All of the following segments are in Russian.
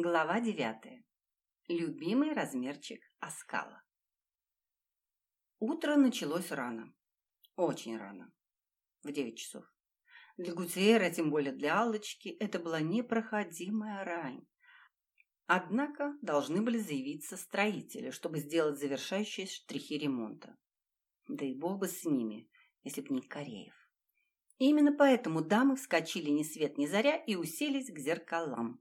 Глава девятая. Любимый размерчик оскала. Утро началось рано. Очень рано. В девять часов. Для Гутиера, тем более для Аллочки, это была непроходимая рань. Однако должны были заявиться строители, чтобы сделать завершающие штрихи ремонта. Да и бог бы с ними, если б не Кореев. Именно поэтому дамы вскочили ни свет ни заря и уселись к зеркалам.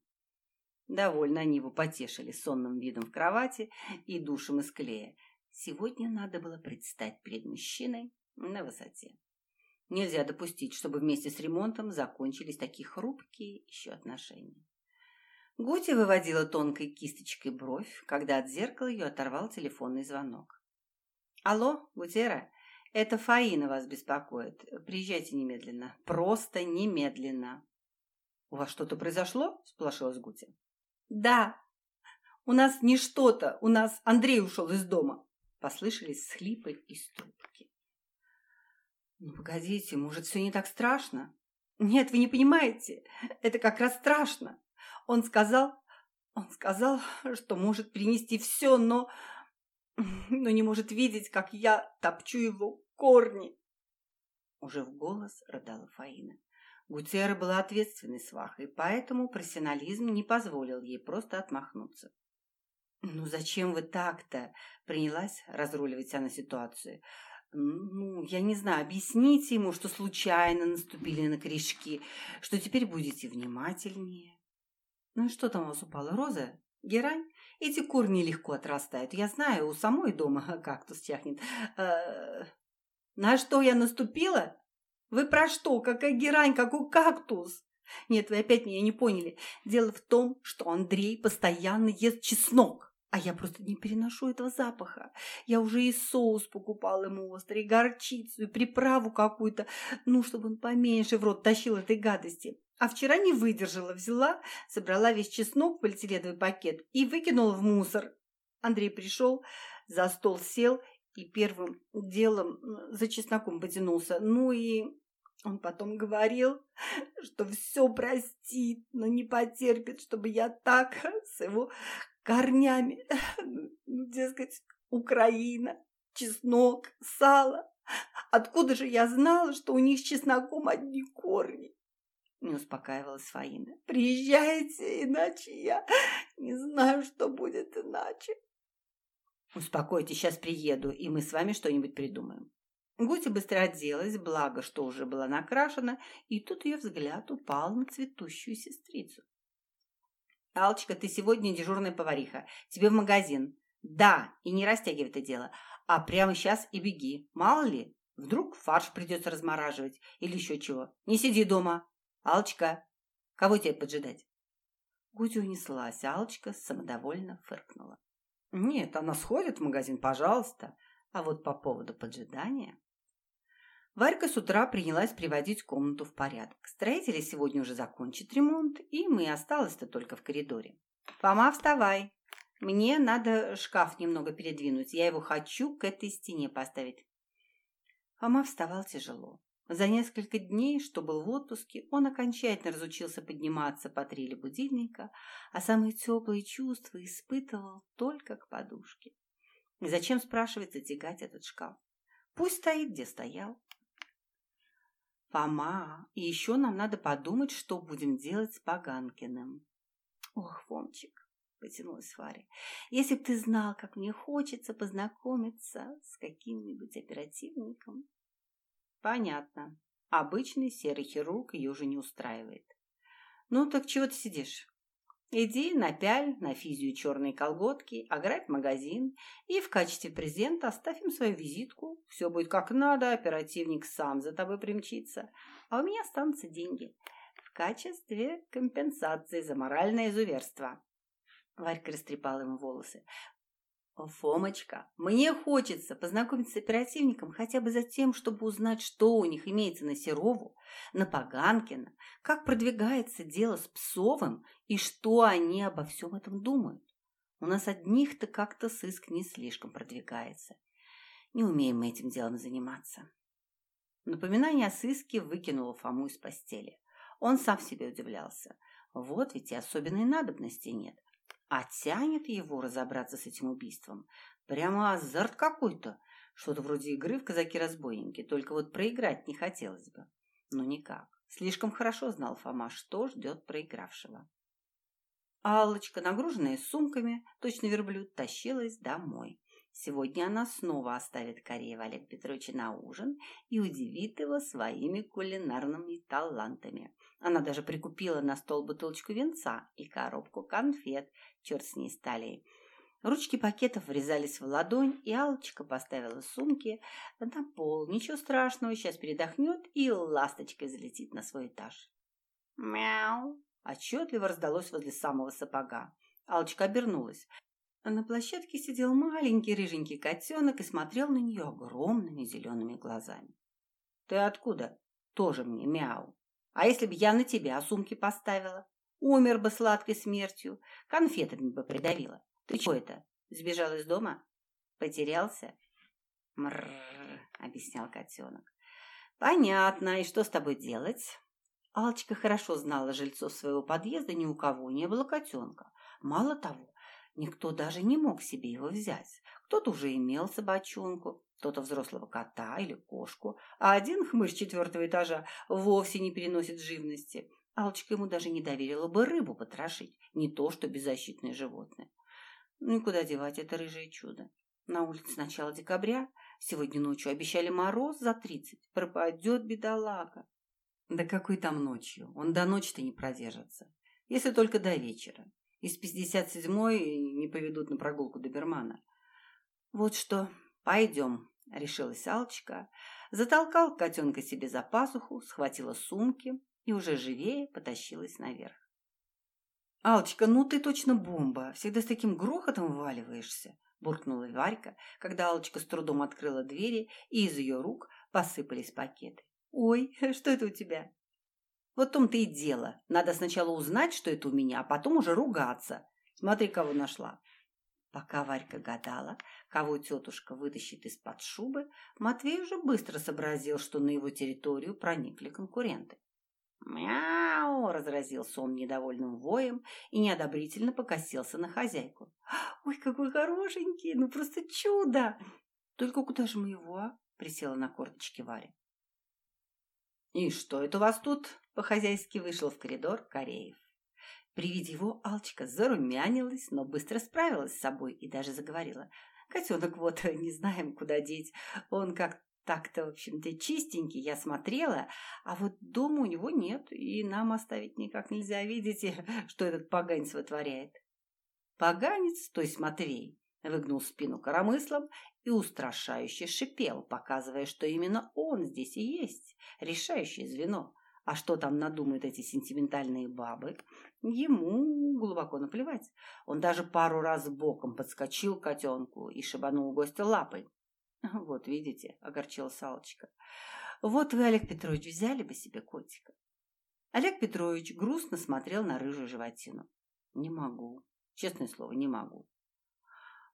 Довольно они его потешили сонным видом в кровати и душем из клея. Сегодня надо было предстать перед мужчиной на высоте. Нельзя допустить, чтобы вместе с ремонтом закончились такие хрупкие еще отношения. Гути выводила тонкой кисточкой бровь, когда от зеркала ее оторвал телефонный звонок. «Алло, Гутера, это Фаина вас беспокоит. Приезжайте немедленно. Просто немедленно». «У вас что-то произошло?» – сплошилась Гутя. «Да, у нас не что-то, у нас Андрей ушел из дома», – послышались схлипы из трубки. «Ну, погодите, может, все не так страшно?» «Нет, вы не понимаете, это как раз страшно. Он сказал, он сказал, что может принести все, но, но не может видеть, как я топчу его корни». Уже в голос рыдала Фаина. Гутера была ответственной свахой, поэтому профессионализм не позволил ей просто отмахнуться. «Ну зачем вы так-то?» – принялась разруливать она ситуацию. «Ну, я не знаю, объясните ему, что случайно наступили на корешки, что теперь будете внимательнее». «Ну и что там у вас упала, роза? Герань? Эти корни легко отрастают. Я знаю, у самой дома кактус чахнет. Э, на что я наступила? Вы про что? Какая герань, какой кактус? Нет, вы опять меня не поняли. Дело в том, что Андрей постоянно ест чеснок. А я просто не переношу этого запаха. Я уже и соус покупал ему острый, и горчицу, и приправу какую-то, ну, чтобы он поменьше в рот тащил этой гадости. А вчера не выдержала, взяла, собрала весь чеснок в полиэтиленовый пакет и выкинула в мусор. Андрей пришел, за стол сел и первым делом за чесноком потянулся. Ну и он потом говорил, что все простит, но не потерпит, чтобы я так с его корнями, ну, дескать, Украина, чеснок, сало. Откуда же я знала, что у них с чесноком одни корни? Не успокаивалась Фаина. Приезжайте, иначе я не знаю, что будет иначе. «Успокойтесь, сейчас приеду, и мы с вами что-нибудь придумаем». Гутя быстро оделась, благо, что уже была накрашена, и тут ее взгляд упал на цветущую сестрицу. «Алочка, ты сегодня дежурная повариха. Тебе в магазин». «Да, и не растягивай это дело, а прямо сейчас и беги. Мало ли, вдруг фарш придется размораживать или еще чего. Не сиди дома. Алочка, кого тебе поджидать?» Гутя унеслась, а Алочка самодовольно фыркнула. Нет, она сходит в магазин, пожалуйста. А вот по поводу поджидания... Варька с утра принялась приводить комнату в порядок. Строители сегодня уже закончат ремонт, и мы осталось-то только в коридоре. «Фома, вставай! Мне надо шкаф немного передвинуть. Я его хочу к этой стене поставить». Фома вставал тяжело. За несколько дней, что был в отпуске, он окончательно разучился подниматься по трели будильника, а самые теплые чувства испытывал только к подушке. И зачем, спрашивается, тягать этот шкаф? Пусть стоит, где стоял. Фома, и еще нам надо подумать, что будем делать с Поганкиным. Ох, Фомчик, потянулась Фаря, если б ты знал, как мне хочется познакомиться с каким-нибудь оперативником. Понятно. Обычный серый хирург ее уже не устраивает. Ну так чего ты сидишь? Иди напяль на физию черные колготки, ограбь магазин и в качестве презента оставь им свою визитку. Все будет как надо, оперативник сам за тобой примчится, а у меня останутся деньги в качестве компенсации за моральное изуверство. Варька растрепала ему волосы. «Фомочка, мне хочется познакомиться с оперативником хотя бы за тем, чтобы узнать, что у них имеется на Серову, на Поганкина, как продвигается дело с Псовым и что они обо всем этом думают. У нас одних-то как-то сыск не слишком продвигается. Не умеем мы этим делом заниматься». Напоминание о сыске выкинуло Фому из постели. Он сам себе удивлялся. Вот ведь и особенной надобности нет. А тянет его разобраться с этим убийством. Прямо азарт какой-то. Что-то вроде игры в казаки-разбойники, только вот проиграть не хотелось бы. Но никак. Слишком хорошо знал Фома, что ждет проигравшего. Аллочка, нагруженная сумками, точно верблюд, тащилась домой. Сегодня она снова оставит Кореева Олег Петровича на ужин и удивит его своими кулинарными талантами. Она даже прикупила на стол бутылочку венца и коробку конфет, черт с ней стали. Ручки пакетов врезались в ладонь, и Алочка поставила сумки на пол. Ничего страшного, сейчас передохнет и ласточкой залетит на свой этаж. «Мяу!» Отчетливо раздалось возле самого сапога. Алочка обернулась. На площадке сидел маленький рыженький котенок и смотрел на нее огромными зелеными глазами. «Ты откуда?» «Тоже мне мяу. А если бы я на тебя сумки поставила? Умер бы сладкой смертью, конфетами бы придавила. Ты чего это, сбежал из дома? Потерялся?» «Мрррр», — объяснял котенок. «Понятно. И что с тобой делать?» Алочка хорошо знала жильцов своего подъезда, ни у кого не было котенка. Мало того, никто даже не мог себе его взять. Кто-то уже имел собачонку, кто-то взрослого кота или кошку, а один хмырь четвертого этажа вовсе не переносит живности. Алочка ему даже не доверила бы рыбу потрошить, не то что беззащитное животное. Ну и куда девать это рыжее чудо? На улице начало декабря, сегодня ночью обещали мороз за тридцать, пропадет бедолага. Да какой там ночью? Он до ночи-то не продержится. Если только до вечера. Из 57-й не поведут на прогулку до Бермана. Вот что, пойдем, решилась Алочка. Затолкал котенка себе за пазуху, схватила сумки и уже живее потащилась наверх. «Алочка, ну ты точно бомба! Всегда с таким грохотом вваливаешься!» буркнула Варька, когда Алочка с трудом открыла двери, и из ее рук посыпались пакеты. «Ой, что это у тебя?» «Вот в том-то и дело. Надо сначала узнать, что это у меня, а потом уже ругаться. Смотри, кого нашла». Пока Варька гадала, кого тетушка вытащит из-под шубы, Матвей уже быстро сообразил, что на его территорию проникли конкуренты. «Мяу!» — разразился он недовольным воем и неодобрительно покосился на хозяйку. «Ой, какой хорошенький! Ну просто чудо! Только куда же мы его, а?» — присела на корточки Варя. «И что это у вас тут?» – по-хозяйски вышел в коридор Кореев. При виде его Алчка зарумянилась, но быстро справилась с собой и даже заговорила. «Котенок вот, не знаем, куда деть. Он как так-то, в общем-то, чистенький, я смотрела, а вот дома у него нет, и нам оставить никак нельзя. Видите, что этот поганец вытворяет?» Поганец, то есть Матвей, выгнул спину коромыслом и устрашающе шипел, показывая, что именно он здесь и есть, решающее звено. А что там надумают эти сентиментальные бабы? Ему глубоко наплевать. Он даже пару раз боком подскочил к котенку и шибанул гостя лапой. «Вот, видите», — огорчил Салочка. «Вот вы, Олег Петрович, взяли бы себе котика». Олег Петрович грустно смотрел на рыжую животину. «Не могу. Честное слово, не могу.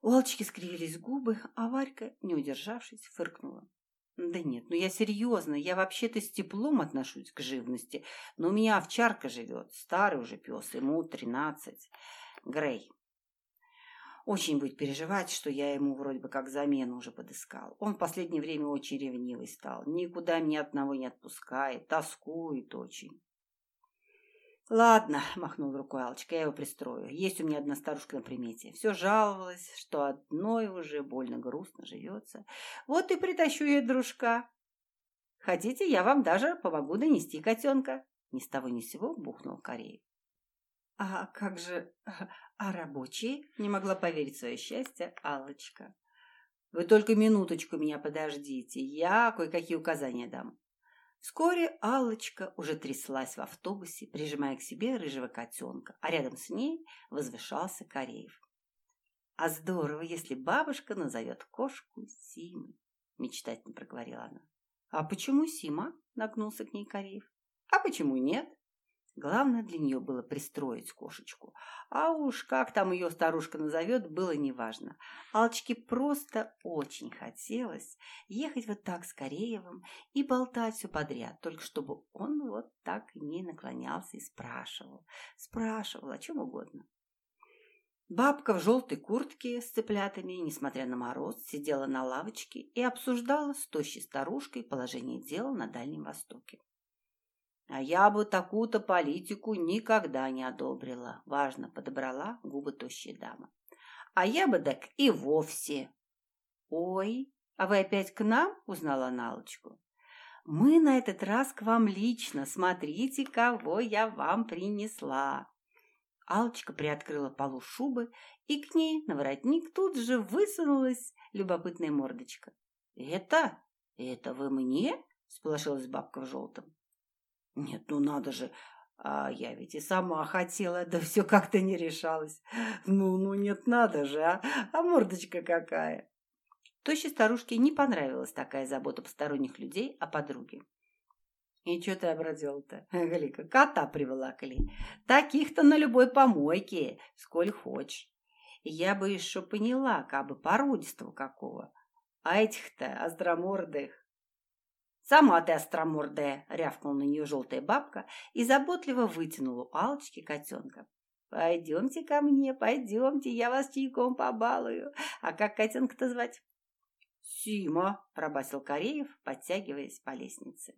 У Алчики скривились губы, а Варька, не удержавшись, фыркнула. Да нет, ну я серьезно, я вообще-то с теплом отношусь к живности, но у меня овчарка живет, старый уже пес, ему тринадцать. Грей. Очень будет переживать, что я ему вроде бы как замену уже подыскал. Он в последнее время очень ревнивый стал, никуда меня одного не отпускает, тоскует очень. «Ладно», — махнул рукой Алочка, — «я его пристрою. Есть у меня одна старушка на примете. Все жаловалась, что одной уже больно грустно живется. Вот и притащу ей дружка. Хотите, я вам даже помогу донести котенка?» Ни с того ни с сего бухнул Кореев. «А как же... А рабочие?» — не могла поверить в свое счастье Алочка. «Вы только минуточку меня подождите, я кое-какие указания дам». Вскоре Аллочка уже тряслась в автобусе, прижимая к себе рыжего котенка, а рядом с ней возвышался Кореев. «А здорово, если бабушка назовет кошку Симой», — мечтательно проговорила она. «А почему Сима?» — нагнулся к ней Кореев. «А почему нет?» Главное для нее было пристроить кошечку. А уж как там ее старушка назовет, было неважно. Алчке просто очень хотелось ехать вот так с Кореевым и болтать все подряд, только чтобы он вот так к ней наклонялся и спрашивал. Спрашивал о чем угодно. Бабка в желтой куртке с цыплятами, несмотря на мороз, сидела на лавочке и обсуждала с тощей старушкой положение дел на Дальнем Востоке. А я бы такую-то политику никогда не одобрила, важно подобрала губы тощая дама. А я бы так и вовсе. Ой, а вы опять к нам? узнала Налочку. Мы на этот раз к вам лично. Смотрите, кого я вам принесла. Алочка приоткрыла полу шубы, и к ней на воротник тут же высунулась любопытная мордочка. «Это? Это вы мне?» – сполошилась бабка в желтом. «Нет, ну надо же! А я ведь и сама хотела, да все как-то не решалась. Ну, ну нет, надо же, а, а мордочка какая!» Тощей старушке не понравилась такая забота посторонних людей о подруге. И что ты обрадел-то, Галика? Кота приволокли. Таких-то на любой помойке, сколь хочешь. Я бы еще поняла, как бы породистого какого. А этих-то остромордых. Сама ты остромордая, рявкнула на нее желтая бабка и заботливо вытянула у Алочки котенка. Пойдемте ко мне, пойдемте, я вас чайком побалую. А как котенка-то звать? Сима, пробасил Кореев, подтягиваясь по лестнице.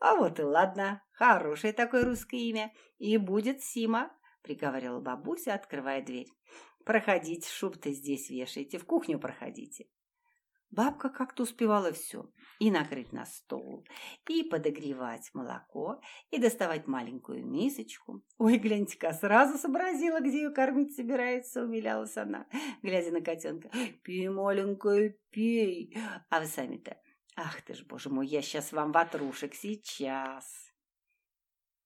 А вот и ладно, хорошее такое русское имя. И будет Сима, приговорила бабуся, открывая дверь. Проходите, шуб-то здесь вешайте, в кухню проходите. Бабка как-то успевала все. И накрыть на стол, и подогревать молоко, и доставать маленькую мисочку. Ой, гляньте-ка, сразу сообразила, где ее кормить собирается, умилялась она, глядя на котенка. Пей, маленькая, пей. А вы сами-то Ах ты ж, боже мой, я сейчас вам ватрушек, сейчас.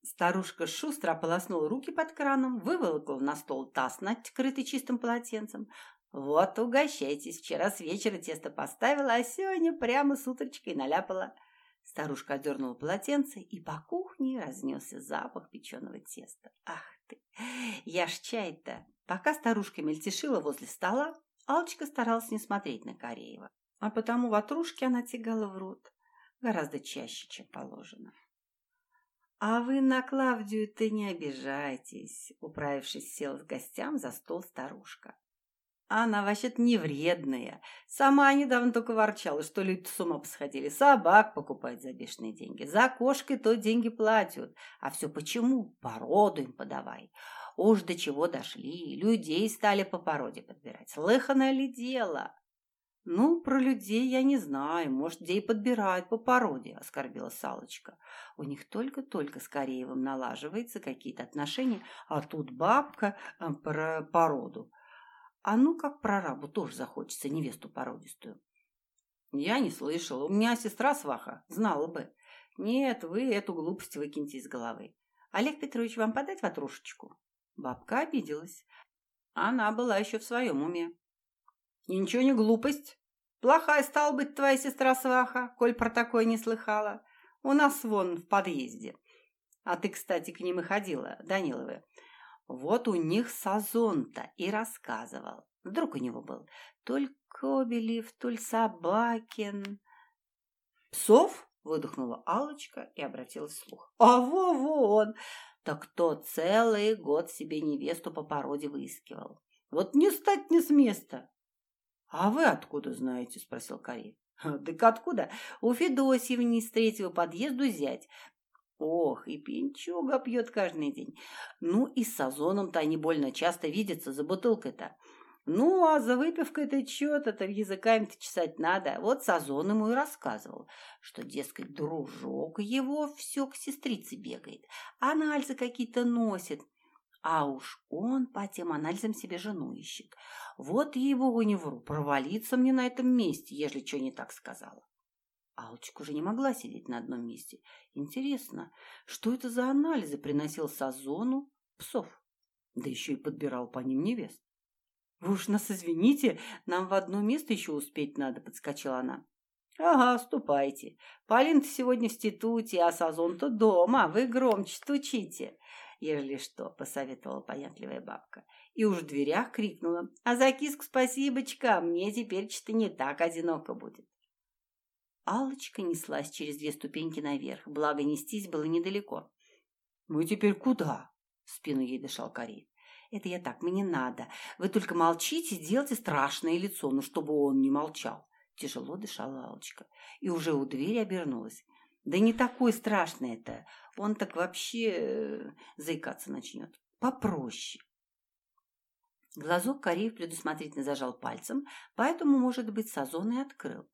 Старушка шустро ополоснула руки под краном, выволокла на стол таз, накрытый чистым полотенцем. Вот, угощайтесь, вчера с вечера тесто поставила, а сегодня прямо с утречкой наляпала. Старушка отдернула полотенце, и по кухне разнесся запах печеного теста. Ах ты, я ж чай-то. Пока старушка мельтешила возле стола, Алочка старалась не смотреть на Кореева а потому ватрушки она тягала в рот гораздо чаще, чем положено. «А вы на Клавдию-то не обижайтесь», — управившись, села к гостям за стол старушка. «Она вообще-то не вредная. Сама недавно только ворчала, что люди с ума посходили. Собак покупают за бешеные деньги. За кошкой то деньги платят. А все почему? Породу им подавай. Уж до чего дошли. Людей стали по породе подбирать. Слыханное ли дело?» «Ну, про людей я не знаю, может, где и подбирают по породе», — оскорбила Салочка. «У них только-только с Кореевым налаживаются какие-то отношения, а тут бабка э, про породу. А ну, как прорабу тоже захочется невесту породистую». «Я не слышала, у меня сестра сваха, знала бы». «Нет, вы эту глупость выкиньте из головы. Олег Петрович, вам подать ватрушечку?» Бабка обиделась. Она была еще в своем уме. Ничего не глупость. Плохая стала быть твоя сестра-сваха, коль про такое не слыхала. У нас вон в подъезде. А ты, кстати, к ним и ходила, Даниловы. Вот у них Сазон-то и рассказывал. Вдруг у него был. То ли Кобелев, то ли Собакин. Псов? Выдохнула алочка и обратилась вслух. А во он! Так кто целый год себе невесту по породе выискивал. Вот не стать не с места. «А вы откуда знаете?» – спросил Карин. «Так откуда? У Федосьевни с третьего подъезду зять. Ох, и пинчуга пьет каждый день. Ну и с Сазоном-то они больно часто видятся за бутылкой-то. Ну, а за выпивкой-то чё-то-то языками-то чесать надо. Вот Сазон ему и рассказывал, что, дескать, дружок его все к сестрице бегает, анализы какие-то носит. А уж он по тем анализам себе жену ищет. Вот его не вру, провалиться мне на этом месте, ежели что не так сказала. Алочка уже не могла сидеть на одном месте. Интересно, что это за анализы приносил Сазону псов? Да еще и подбирал по ним невест. «Вы уж нас извините, нам в одно место еще успеть надо», — подскочила она. «Ага, ступайте. полин сегодня в институте, а Сазон-то дома. Вы громче стучите ежели что, — посоветовала понятливая бабка. И уж в дверях крикнула. А за киску спасибочка, мне теперь что-то не так одиноко будет. Алочка неслась через две ступеньки наверх, благо нестись было недалеко. «Мы теперь куда?» — в спину ей дышал Карин. Это я так, мне надо. Вы только молчите, делайте страшное лицо, но чтобы он не молчал. Тяжело дышала Алочка и уже у двери обернулась. Да не такой страшный это. Он так вообще э, заикаться начнет. Попроще. Глазок Кореев предусмотрительно зажал пальцем, поэтому, может быть, Сазон и открыл.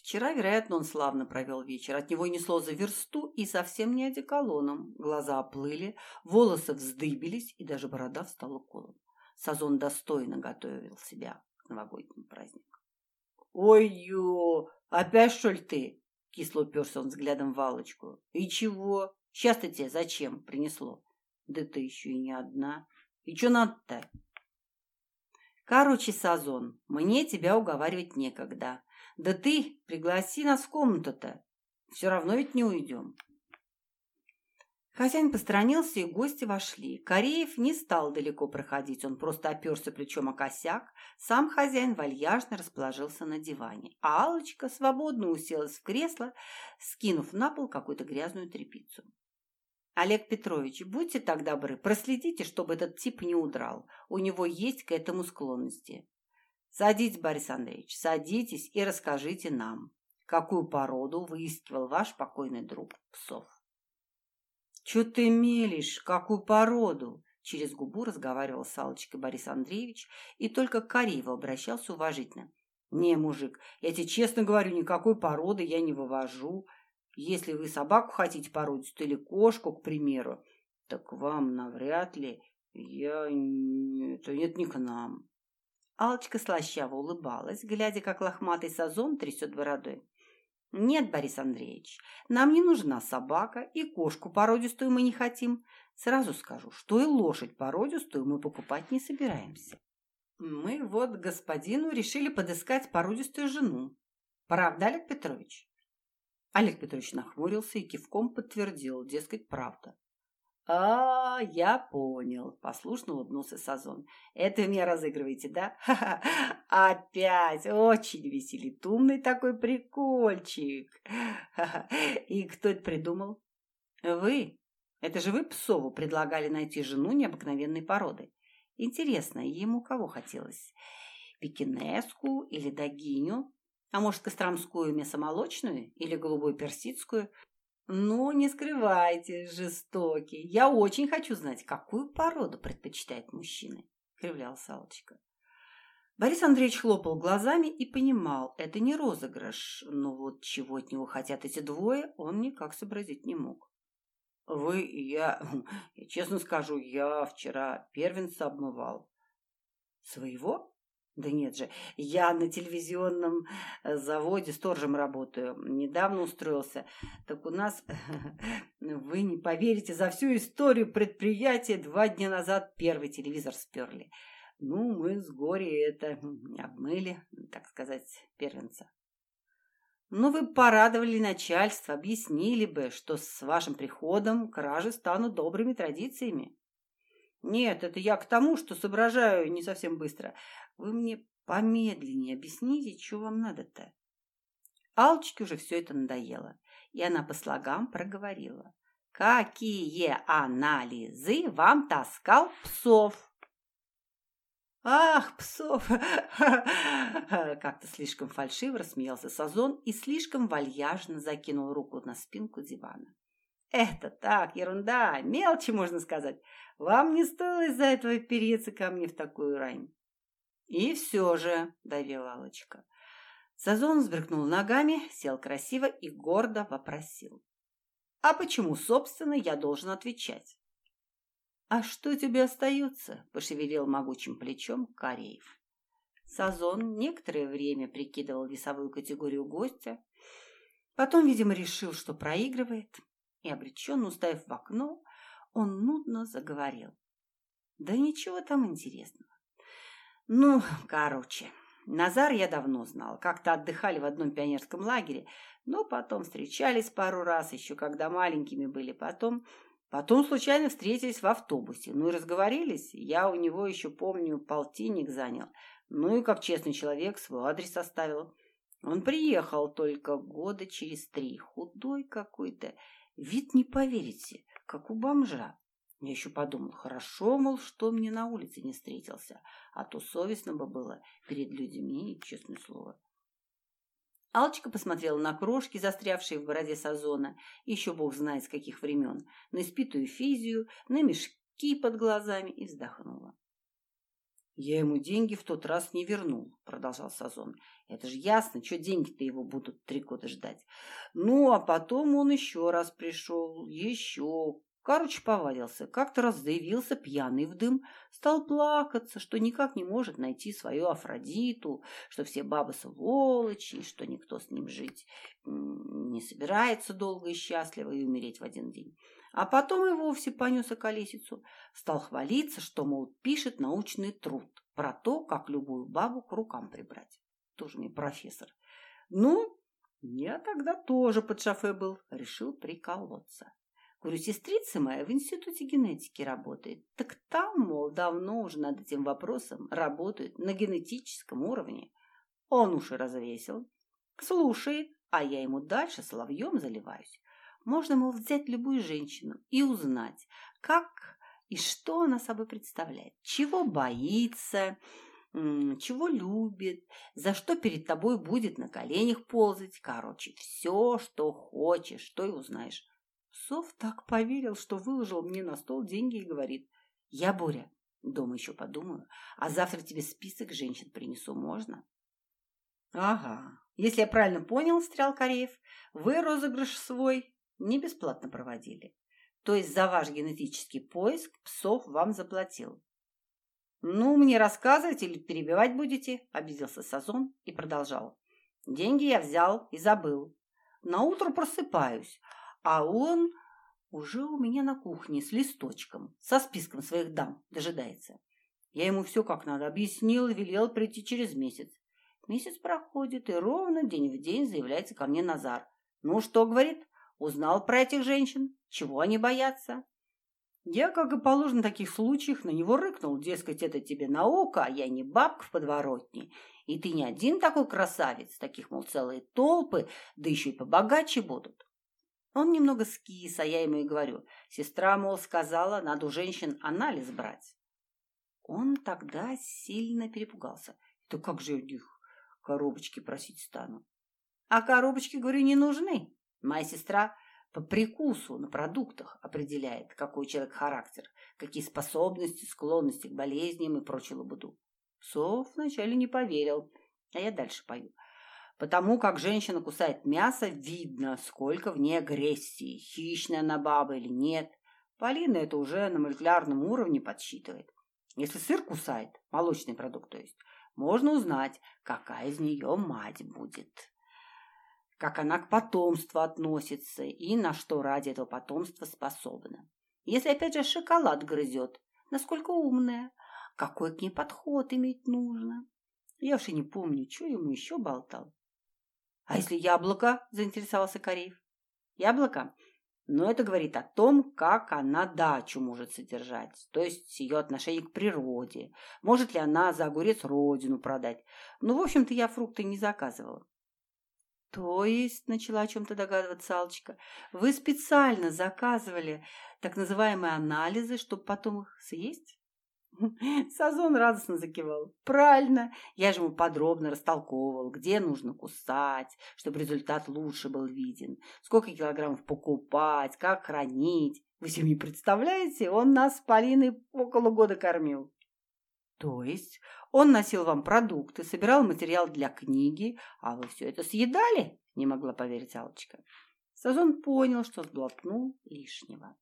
Вчера, вероятно, он славно провел вечер. От него несло за версту и совсем не одеколоном. Глаза оплыли, волосы вздыбились, и даже борода встала колом. Сазон достойно готовил себя к новогоднему празднику. «Ой-ё! Опять, что ли, ты?» Кисло уперся он взглядом в Валочку. «И чего? Сейчас-то тебе зачем принесло?» «Да ты еще и не одна. И что надо-то?» «Короче, Сазон, мне тебя уговаривать некогда. Да ты пригласи нас в комнату-то. Все равно ведь не уйдем». Хозяин посторонился, и гости вошли. Кореев не стал далеко проходить, он просто оперся плечом о косяк. Сам хозяин вальяжно расположился на диване, а Аллочка свободно уселась в кресло, скинув на пол какую-то грязную тряпицу. «Олег Петрович, будьте так добры, проследите, чтобы этот тип не удрал. У него есть к этому склонности. Садитесь, Борис Андреевич, садитесь и расскажите нам, какую породу выискивал ваш покойный друг псов». «Чё ты мелешь? Какую породу?» Через губу разговаривал с Аллочкой Борис Андреевич и только к Кариеву обращался уважительно. «Не, мужик, я тебе честно говорю, никакой породы я не вывожу. Если вы собаку хотите породить или кошку, к примеру, так вам навряд ли. Я... Это нет не к нам». Алочка слащаво улыбалась, глядя, как лохматый сазон трясет бородой. «Нет, Борис Андреевич, нам не нужна собака, и кошку породистую мы не хотим. Сразу скажу, что и лошадь породистую мы покупать не собираемся. Мы вот господину решили подыскать породистую жену. Правда, Олег Петрович?» Олег Петрович нахмурился и кивком подтвердил, дескать, правда. «А, я понял», – послушно улыбнулся Сазон. «Это меня разыгрываете, да? Ха-ха, опять! Очень веселит, умный такой прикольчик! И кто это придумал?» «Вы. Это же вы Псову предлагали найти жену необыкновенной породы. Интересно, ему кого хотелось? Пекинеску или догиню? А может, костромскую мясомолочную или голубую персидскую?» «Ну, не скрывайте, жестокий. Я очень хочу знать, какую породу предпочитает мужчины», — кривлялась Аллочка. Борис Андреевич хлопал глазами и понимал, это не розыгрыш, но вот чего от него хотят эти двое, он никак сообразить не мог. «Вы, я честно скажу, я вчера первенца обмывал». «Своего?» Да нет же, я на телевизионном э, заводе сторожем работаю. Недавно устроился. Так у нас, вы не поверите, за всю историю предприятия два дня назад первый телевизор сперли. Ну, мы с горя это обмыли, так сказать, первенца. Ну, вы порадовали начальство, объяснили бы, что с вашим приходом кражи станут добрыми традициями. Нет, это я к тому, что соображаю не совсем быстро. Вы мне помедленнее объясните, что вам надо-то. Алчке уже все это надоело, и она по слогам проговорила. «Какие анализы вам таскал псов?» «Ах, псов!» Как-то слишком фальшиво рассмеялся Сазон и слишком вальяжно закинул руку на спинку дивана. Это так, ерунда, мелочи, можно сказать. Вам не стоило из-за этого переться ко мне в такую рань. И все же, давила Алочка. Сазон взбрыкнул ногами, сел красиво и гордо вопросил. А почему, собственно, я должен отвечать? А что тебе остается? Пошевелил могучим плечом Кореев. Сазон некоторое время прикидывал весовую категорию гостя, потом, видимо, решил, что проигрывает, и, обреченно уставив в окно, он нудно заговорил. Да ничего там интересного. Ну, короче, Назар я давно знал. Как-то отдыхали в одном пионерском лагере, но потом встречались пару раз, еще когда маленькими были. Потом, потом случайно встретились в автобусе. Ну и разговорились. Я у него еще, помню, полтинник занял. Ну и как честный человек свой адрес оставил. Он приехал только года через три, худой какой-то, Вид не поверите, как у бомжа. Я еще подумал, хорошо, мол, что мне на улице не встретился, а то совестно бы было перед людьми, честное слово. Алчка посмотрела на крошки, застрявшие в бороде Сазона, еще бог знает с каких времен, на испитую физию, на мешки под глазами и вздохнула. «Я ему деньги в тот раз не вернул», — продолжал Сазон. «Это же ясно, что деньги-то его будут три года ждать. Ну, а потом он еще раз пришел, еще, Короче, повадился, как-то раз заявился пьяный в дым, стал плакаться, что никак не может найти свою Афродиту, что все бабы сволочи, что никто с ним жить не собирается долго и счастливо и умереть в один день. А потом и вовсе понес колесицу, стал хвалиться, что, мол, пишет научный труд про то, как любую бабу к рукам прибрать. Тоже мне профессор. Ну, я тогда тоже под шофе был, решил приколоться. Говорю, сестрица моя в институте генетики работает. Так там, мол, давно уже над этим вопросом работают на генетическом уровне. Он уши развесил, слушает, а я ему дальше соловьем заливаюсь. Можно, мол, взять любую женщину и узнать, как и что она собой представляет, чего боится, чего любит, за что перед тобой будет на коленях ползать. Короче, все, что хочешь, что и узнаешь. Сов так поверил, что выложил мне на стол деньги и говорит, «Я, Боря, дома еще подумаю, а завтра тебе список женщин принесу, можно?» «Ага, если я правильно понял, — стрял Кореев, — вы розыгрыш свой не бесплатно проводили. То есть за ваш генетический поиск псов вам заплатил. «Ну, мне рассказывать или перебивать будете?» – обиделся Сазон и продолжал. «Деньги я взял и забыл. На утро просыпаюсь, а он уже у меня на кухне с листочком, со списком своих дам дожидается. Я ему все как надо объяснил велел прийти через месяц. Месяц проходит, и ровно день в день заявляется ко мне Назар. Ну что, говорит, узнал про этих женщин? Чего они боятся? Я, как и положено в таких случаях, на него рыкнул, дескать, это тебе наука, а я не бабка в подворотне. И ты не один такой красавец, таких, мол, целые толпы, да еще и побогаче будут. Он немного скис, а я ему и говорю. Сестра, мол, сказала, надо у женщин анализ брать. Он тогда сильно перепугался. Да как же я них коробочки просить стану? А коробочки, говорю, не нужны. Моя сестра по прикусу на продуктах определяет, какой человек характер, какие способности, склонности к болезням и прочую лабуду. Псов вначале не поверил, а я дальше пою. Потому как женщина кусает мясо, видно, сколько в ней агрессии, хищная она баба или нет. Полина это уже на молекулярном уровне подсчитывает. Если сыр кусает, молочный продукт то есть, можно узнать, какая из нее мать будет. Как она к потомству относится и на что ради этого потомства способна. Если опять же шоколад грызет, насколько умная, какой к ней подход иметь нужно. Я уж и не помню, что ему еще болтал. «А если яблоко?» – заинтересовался Кореев. «Яблоко? Но это говорит о том, как она дачу может содержать, то есть ее отношение к природе. Может ли она за огурец родину продать? Ну, в общем-то, я фрукты не заказывала. То есть, начала о чем-то догадываться Алочка, вы специально заказывали так называемые анализы, чтобы потом их съесть? Сазон радостно закивал. Правильно, я же ему подробно растолковывал, где нужно кусать, чтобы результат лучше был виден, сколько килограммов покупать, как хранить. Вы себе не представляете, он нас с Полиной около года кормил. То есть он носил вам продукты, собирал материал для книги, а вы все это съедали? Не могла поверить Алочка. Сазон понял, что сглотнул лишнего.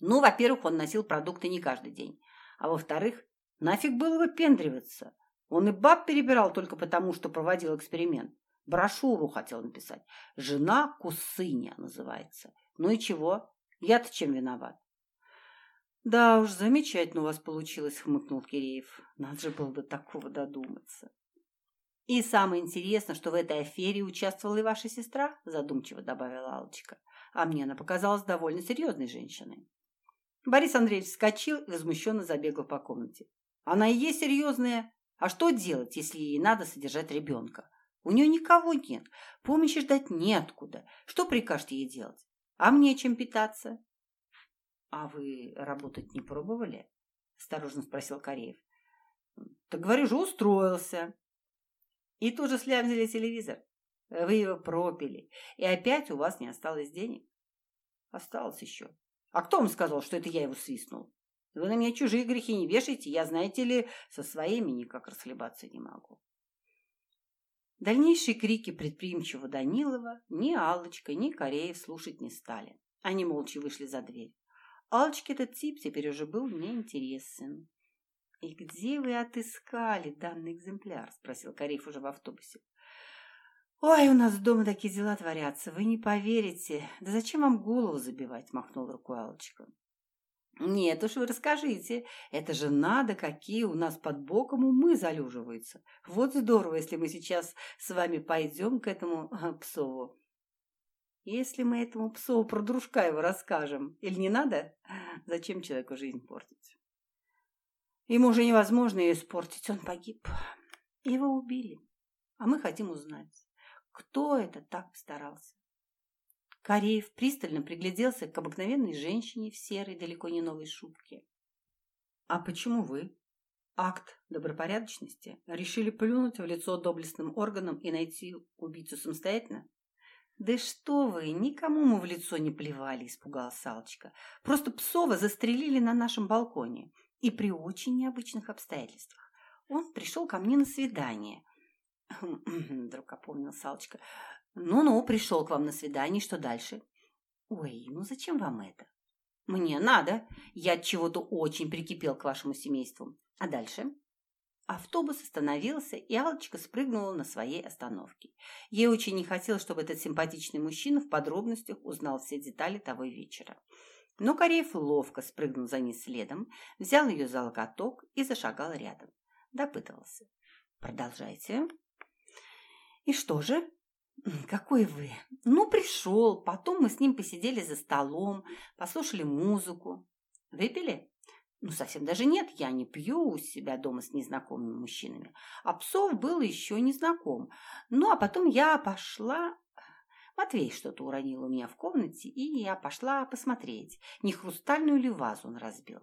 Ну, во-первых, он носил продукты не каждый день. А во-вторых, нафиг было выпендриваться. Он и баб перебирал только потому, что проводил эксперимент. Брошюру хотел написать. «Жена Кусыня» называется. Ну и чего? Я-то чем виноват? Да уж, замечательно у вас получилось, хмыкнул Киреев. Надо же было до такого додуматься. И самое интересное, что в этой афере участвовала и ваша сестра, задумчиво добавила Алочка. А мне она показалась довольно серьезной женщиной. Борис Андреевич вскочил и возмущенно забегал по комнате. Она и есть серьезная. А что делать, если ей надо содержать ребенка? У нее никого нет, помощи ждать неоткуда. Что прикажете ей делать? А мне чем питаться? А вы работать не пробовали? Осторожно спросил Кореев. Так говорю же, устроился. И тут же слямзили телевизор. Вы его пропили, и опять у вас не осталось денег. Осталось еще. А кто вам сказал, что это я его свистнул? Вы на меня чужие грехи не вешайте, я, знаете ли, со своими никак расхлебаться не могу. Дальнейшие крики предприимчивого Данилова ни Аллочка, ни Кореев слушать не стали. Они молча вышли за дверь. Аллочке этот тип теперь уже был мне интересен. «И где вы отыскали данный экземпляр?» – спросил Кореев уже в автобусе. «Ой, у нас дома такие дела творятся, вы не поверите. Да зачем вам голову забивать?» – махнул рукой Аллочка. «Нет уж вы расскажите. Это же надо, какие у нас под боком умы залюживаются. Вот здорово, если мы сейчас с вами пойдем к этому Псову. Если мы этому Псову про дружка его расскажем, или не надо? Зачем человеку жизнь портить? Ему уже невозможно ее испортить, он погиб. Его убили. А мы хотим узнать, кто это так постарался. Кореев пристально пригляделся к обыкновенной женщине в серой, далеко не новой шубке. «А почему вы, акт добропорядочности, решили плюнуть в лицо доблестным органам и найти убийцу самостоятельно?» «Да что вы, никому мы в лицо не плевали», – испугалась Салочка. «Просто Псова застрелили на нашем балконе, и при очень необычных обстоятельствах. Он пришел ко мне на свидание». Вдруг опомнил Салочка. Ну-ну, пришел к вам на свидание, что дальше? Ой, ну зачем вам это? Мне надо. Я от чего-то очень прикипел к вашему семейству. А дальше? Автобус остановился, и Алочка спрыгнула на своей остановке. Ей очень не хотелось, чтобы этот симпатичный мужчина в подробностях узнал все детали того вечера. Но Кореев ловко спрыгнул за ней следом, взял ее за локоток и зашагал рядом. Допытывался. «Продолжайте». «И что же?» «Какой вы? Ну, пришел. Потом мы с ним посидели за столом, послушали музыку. Выпили? Ну, совсем даже нет. Я не пью у себя дома с незнакомыми мужчинами. А Псов был еще незнаком. Ну, а потом я пошла... Матвей что-то уронил у меня в комнате, и я пошла посмотреть, не хрустальную ли вазу он разбил.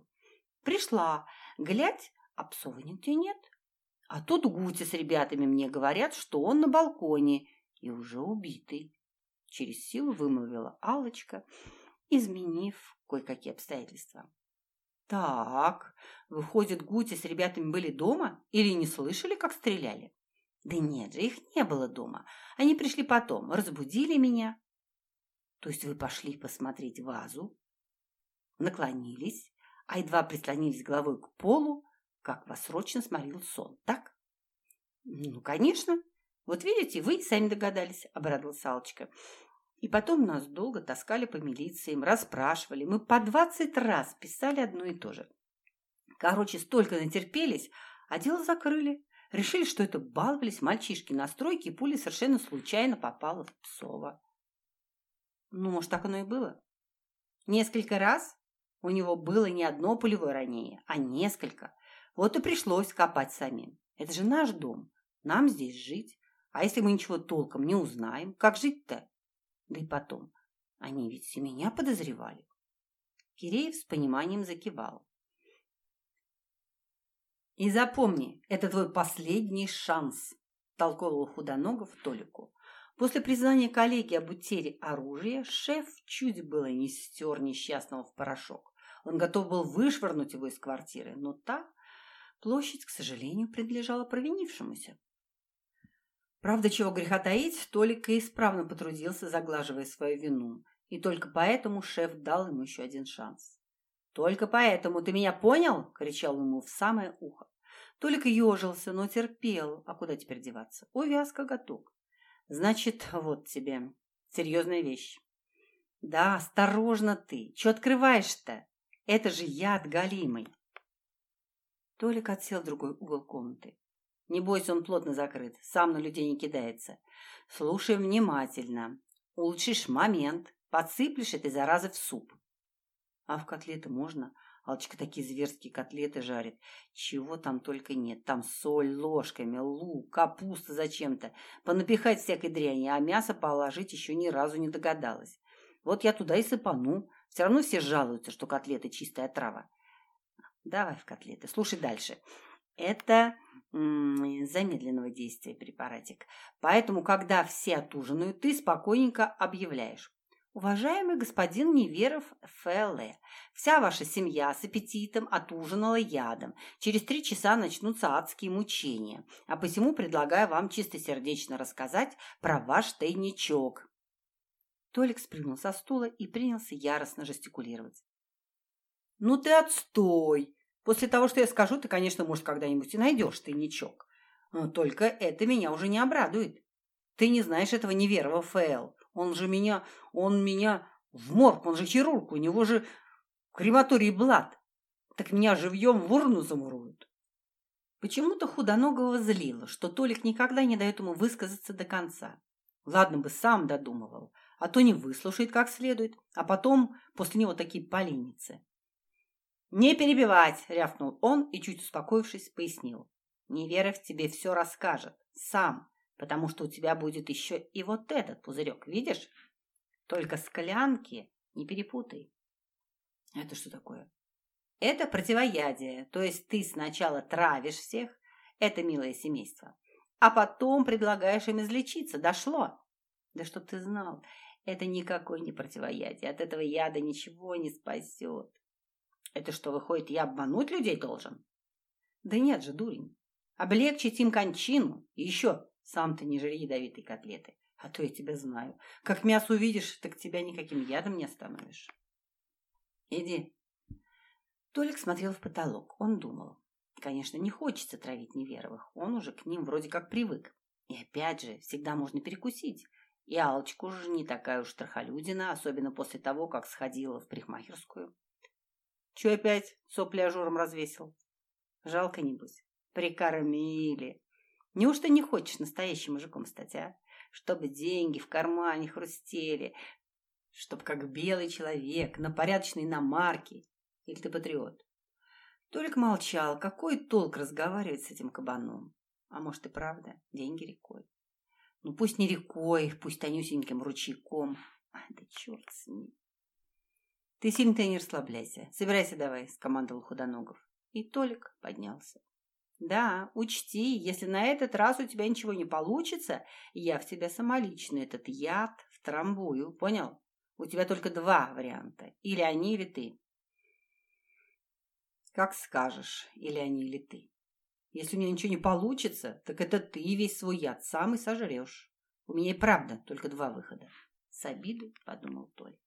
Пришла, глядь, а Псова нигде нет. А тут Гутя с ребятами мне говорят, что он на балконе – и уже убитый. Через силу вымолвила алочка изменив кое-какие обстоятельства. Так, выходит, Гути с ребятами были дома или не слышали, как стреляли? Да нет же, их не было дома. Они пришли потом, разбудили меня. То есть вы пошли посмотреть вазу, наклонились, а едва прислонились головой к полу, как вас срочно сморил сон, так? Ну, конечно, вот видите, вы сами догадались, обрадовалась Алочка. И потом нас долго таскали по милициям, расспрашивали. Мы по двадцать раз писали одно и то же. Короче, столько натерпелись, а дело закрыли. Решили, что это баловались мальчишки на стройке, и пуля совершенно случайно попала в Псова. Ну, может, так оно и было? Несколько раз у него было не одно пулевое ранение, а несколько. Вот и пришлось копать самим. Это же наш дом, нам здесь жить. А если мы ничего толком не узнаем, как жить-то? Да и потом, они ведь и меня подозревали. Киреев с пониманием закивал. «И запомни, это твой последний шанс», – толковал Худоногов Толику. После признания коллеги об утере оружия шеф чуть было не стер несчастного в порошок. Он готов был вышвырнуть его из квартиры, но та площадь, к сожалению, принадлежала провинившемуся. Правда, чего греха таить, Толик исправно потрудился, заглаживая свою вину. И только поэтому шеф дал ему еще один шанс. «Только поэтому ты меня понял?» – кричал ему в самое ухо. Толик ежился, но терпел. А куда теперь деваться? Увяз коготок. «Значит, вот тебе. Серьезная вещь». «Да, осторожно ты. Че открываешь-то? Это же яд галимый». Толик отсел в другой угол комнаты. Не бойся, он плотно закрыт, сам на людей не кидается. Слушай внимательно. Улучшишь момент, подсыплешь этой заразы в суп. А в котлеты можно? Алчка такие зверские котлеты жарит. Чего там только нет. Там соль ложками, лук, капуста зачем-то. Понапихать всякой дряни, а мясо положить еще ни разу не догадалась. Вот я туда и сыпану. Все равно все жалуются, что котлеты чистая трава. Давай в котлеты. Слушай дальше. Это замедленного действия препаратик. Поэтому, когда все отужинают, ты спокойненько объявляешь. Уважаемый господин Неверов Ф.Л.Э., вся ваша семья с аппетитом отужинала ядом. Через три часа начнутся адские мучения. А посему предлагаю вам чистосердечно рассказать про ваш тайничок. Толик спрыгнул со стула и принялся яростно жестикулировать. «Ну ты отстой! После того, что я скажу, ты, конечно, может, когда-нибудь и найдешь тайничок. Но только это меня уже не обрадует. Ты не знаешь этого неверного Фэл. Он же меня... Он меня... В морг, он же хирург, у него же крематорий блат. Так меня живьем в урну замуруют. Почему-то худоногого злило, что Толик никогда не дает ему высказаться до конца. Ладно бы сам додумывал, а то не выслушает как следует, а потом после него такие поленницы. «Не перебивать!» – рявкнул он и, чуть успокоившись, пояснил. «Неверов тебе все расскажет. Сам. Потому что у тебя будет еще и вот этот пузырек. Видишь? Только склянки не перепутай». «Это что такое?» «Это противоядие. То есть ты сначала травишь всех, это милое семейство, а потом предлагаешь им излечиться. Дошло?» «Да чтоб ты знал, это никакой не противоядие. От этого яда ничего не спасет». Это что, выходит, я обмануть людей должен? Да нет же, дурень. Облегчить им кончину. И еще, сам ты не жри ядовитые котлеты. А то я тебя знаю. Как мясо увидишь, так тебя никаким ядом не остановишь. Иди. Толик смотрел в потолок. Он думал. Конечно, не хочется травить неверовых. Он уже к ним вроде как привык. И опять же, всегда можно перекусить. И Алочка уже не такая уж страхолюдина, особенно после того, как сходила в парикмахерскую. Че опять сопли ажуром развесил? Жалко, небось. Прикормили. Неужто не хочешь настоящим мужиком стать, а? Чтобы деньги в кармане хрустели, чтоб как белый человек, на порядочной иномарке. Или ты патриот? Толик молчал. Какой толк разговаривать с этим кабаном? А может и правда, деньги рекой. Ну пусть не рекой, пусть тонюсеньким ручейком. Ай, да черт с ним. «Ты сильно-то не расслабляйся. Собирайся давай», — скомандовал Худоногов. И Толик поднялся. «Да, учти, если на этот раз у тебя ничего не получится, я в тебя самолично этот яд втрамбую, понял? У тебя только два варианта. Или они, или ты». «Как скажешь, или они, или ты. Если у меня ничего не получится, так это ты весь свой яд сам и сожрешь. У меня и правда только два выхода». С обидой подумал Толик.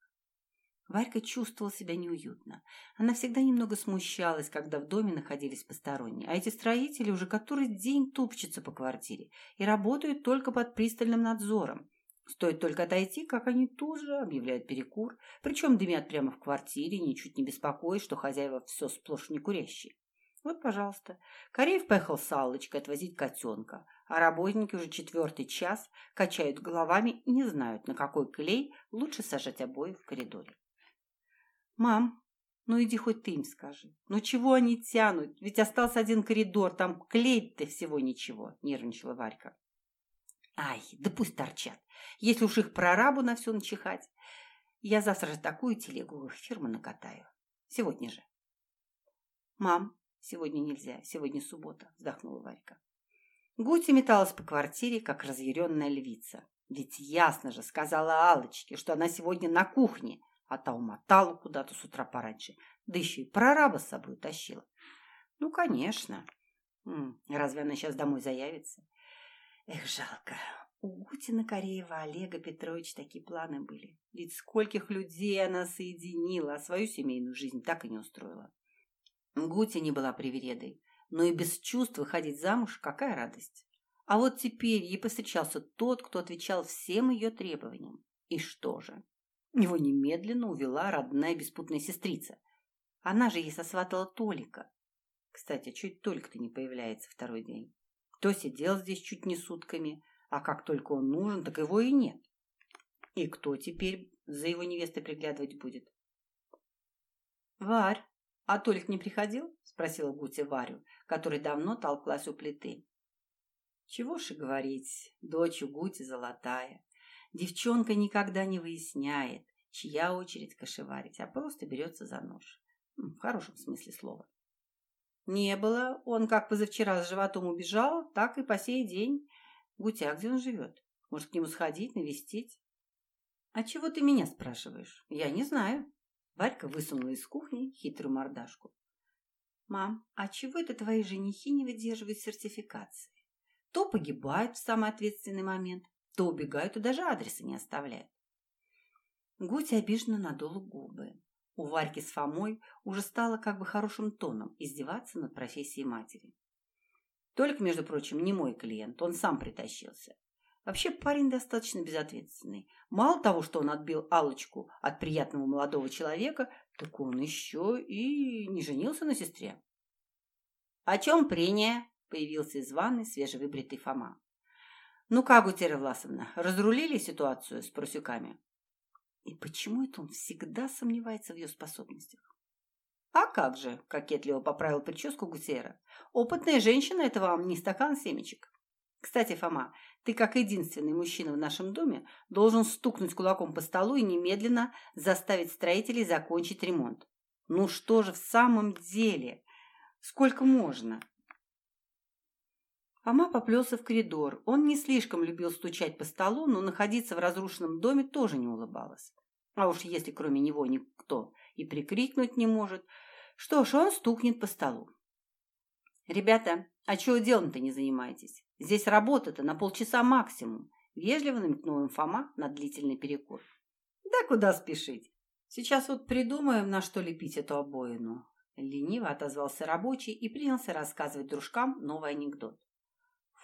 Варька чувствовала себя неуютно. Она всегда немного смущалась, когда в доме находились посторонние. А эти строители уже который день тупчутся по квартире и работают только под пристальным надзором. Стоит только отойти, как они тут же объявляют перекур, причем дымят прямо в квартире, ничуть не беспокоясь, что хозяева все сплошь не курящие. Вот, пожалуйста, Кореев поехал с Аллочкой отвозить котенка, а работники уже четвертый час качают головами и не знают, на какой клей лучше сажать обои в коридоре. «Мам, ну иди хоть ты им скажи. Ну чего они тянут? Ведь остался один коридор, там клеить-то всего ничего», – нервничала Варька. «Ай, да пусть торчат, если уж их прорабу на все начихать. Я завтра же такую телегу фирму накатаю. Сегодня же». «Мам, сегодня нельзя, сегодня суббота», – вздохнула Варька. Гути металась по квартире, как разъяренная львица. Ведь ясно же сказала Аллочке, что она сегодня на кухне, а та умотала куда-то с утра пораньше, да еще и прораба с собой тащила. Ну, конечно. Разве она сейчас домой заявится? Эх, жалко. У Гутина Кореева Олега Петровича такие планы были. Ведь скольких людей она соединила, а свою семейную жизнь так и не устроила. Гутя не была привередой, но и без чувств выходить замуж какая радость. А вот теперь ей повстречался тот, кто отвечал всем ее требованиям. И что же? Его немедленно увела родная беспутная сестрица. Она же ей сосватала Толика. Кстати, чуть Толик-то не появляется второй день. То сидел здесь чуть не сутками, а как только он нужен, так его и нет. И кто теперь за его невестой приглядывать будет? «Варь, а Толик не приходил?» – спросила Гутя Варю, которая давно толклась у плиты. Чего ж и говорить, дочь у Гути золотая. Девчонка никогда не выясняет, чья очередь кошеварить, а просто берется за нож. В хорошем смысле слова. Не было. Он как позавчера с животом убежал, так и по сей день. Гутя, где он живет? Может, к нему сходить, навестить? А чего ты меня спрашиваешь? Я не знаю. Варька высунула из кухни хитрую мордашку. Мам, а чего это твои женихи не выдерживают сертификации? То погибают в самый ответственный момент, то убегают и даже адреса не оставляют. Гутя обиженно надула губы. У Варьки с Фомой уже стало как бы хорошим тоном издеваться над профессией матери. Только, между прочим, не мой клиент, он сам притащился. Вообще парень достаточно безответственный. Мало того, что он отбил алочку от приятного молодого человека, так он еще и не женился на сестре. «О чем прения?» – появился из ванны свежевыбритый Фома. «Ну как, Гутера Власовна, разрулили ситуацию с просюками?» И почему это он всегда сомневается в ее способностях? «А как же!» – кокетливо поправил прическу Гутера. «Опытная женщина – это вам не стакан семечек. Кстати, Фома, ты, как единственный мужчина в нашем доме, должен стукнуть кулаком по столу и немедленно заставить строителей закончить ремонт. Ну что же в самом деле? Сколько можно?» Фома поплелся в коридор. Он не слишком любил стучать по столу, но находиться в разрушенном доме тоже не улыбалось. А уж если кроме него никто и прикрикнуть не может, что ж, он стукнет по столу. «Ребята, а чего делом-то не занимаетесь? Здесь работа-то на полчаса максимум», вежливо намекнул им Фома на длительный перекур. «Да куда спешить? Сейчас вот придумаем, на что лепить эту обоину». Лениво отозвался рабочий и принялся рассказывать дружкам новый анекдот.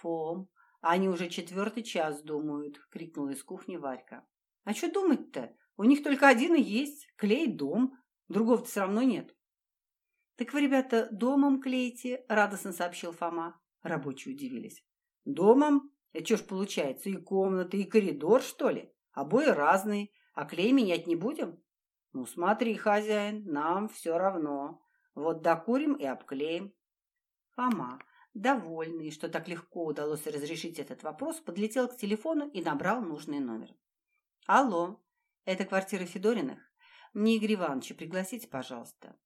«Фом, они уже четвертый час думают», — крикнула из кухни Варька. «А что думать-то? У них только один и есть. Клей дом. Другого-то все равно нет». «Так вы, ребята, домом клеите?» — радостно сообщил Фома. Рабочие удивились. «Домом? Это что ж получается, и комната, и коридор, что ли? Обои разные, а клей менять не будем?» «Ну, смотри, хозяин, нам все равно. Вот докурим и обклеим». Фома, Довольный, что так легко удалось разрешить этот вопрос, подлетел к телефону и набрал нужный номер. «Алло, это квартира Федориных? Мне Игорь Ивановича пригласите, пожалуйста».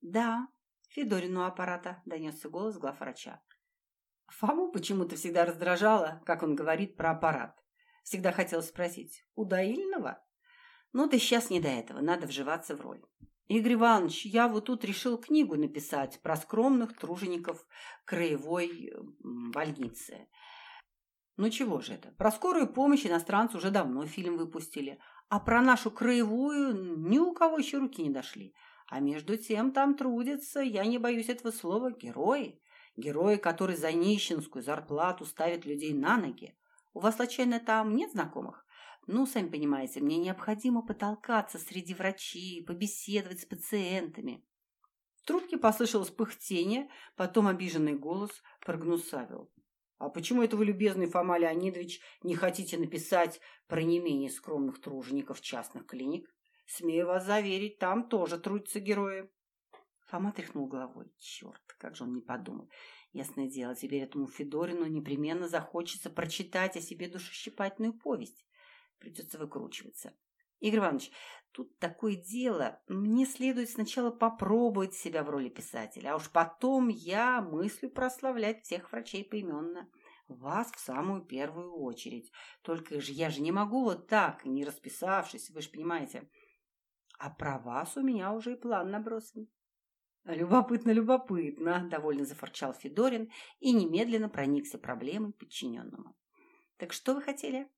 «Да, Федорину аппарата», – донесся голос главврача. Фому почему-то всегда раздражало, как он говорит про аппарат. Всегда хотел спросить, у Доильного? Ну, да сейчас не до этого, надо вживаться в роль. Игорь Иванович, я вот тут решил книгу написать про скромных тружеников краевой больницы. Ну чего же это? Про скорую помощь иностранцы уже давно фильм выпустили, а про нашу краевую ни у кого еще руки не дошли. А между тем там трудятся, я не боюсь этого слова, герои. Герои, которые за нищенскую зарплату ставят людей на ноги. У вас, случайно, там нет знакомых? Ну, сами понимаете, мне необходимо потолкаться среди врачей, побеседовать с пациентами. В трубке послышалось пыхтение, потом обиженный голос прогнусавил. «А почему это вы, любезный Фома Леонидович, не хотите написать про не менее скромных тружеников частных клиник? Смею вас заверить, там тоже трудятся герои». Фома тряхнул головой. Черт, как же он не подумал. Ясное дело, теперь этому Федорину непременно захочется прочитать о себе душещипательную повесть. Придется выкручиваться. Игорь Иванович, тут такое дело. Мне следует сначала попробовать себя в роли писателя, а уж потом я мыслю прославлять всех врачей поименно. Вас в самую первую очередь. Только же я же не могу вот так, не расписавшись, вы же понимаете. А про вас у меня уже и план набросан. Любопытно, любопытно, довольно зафорчал Федорин и немедленно проникся проблемой подчиненному. Так что вы хотели?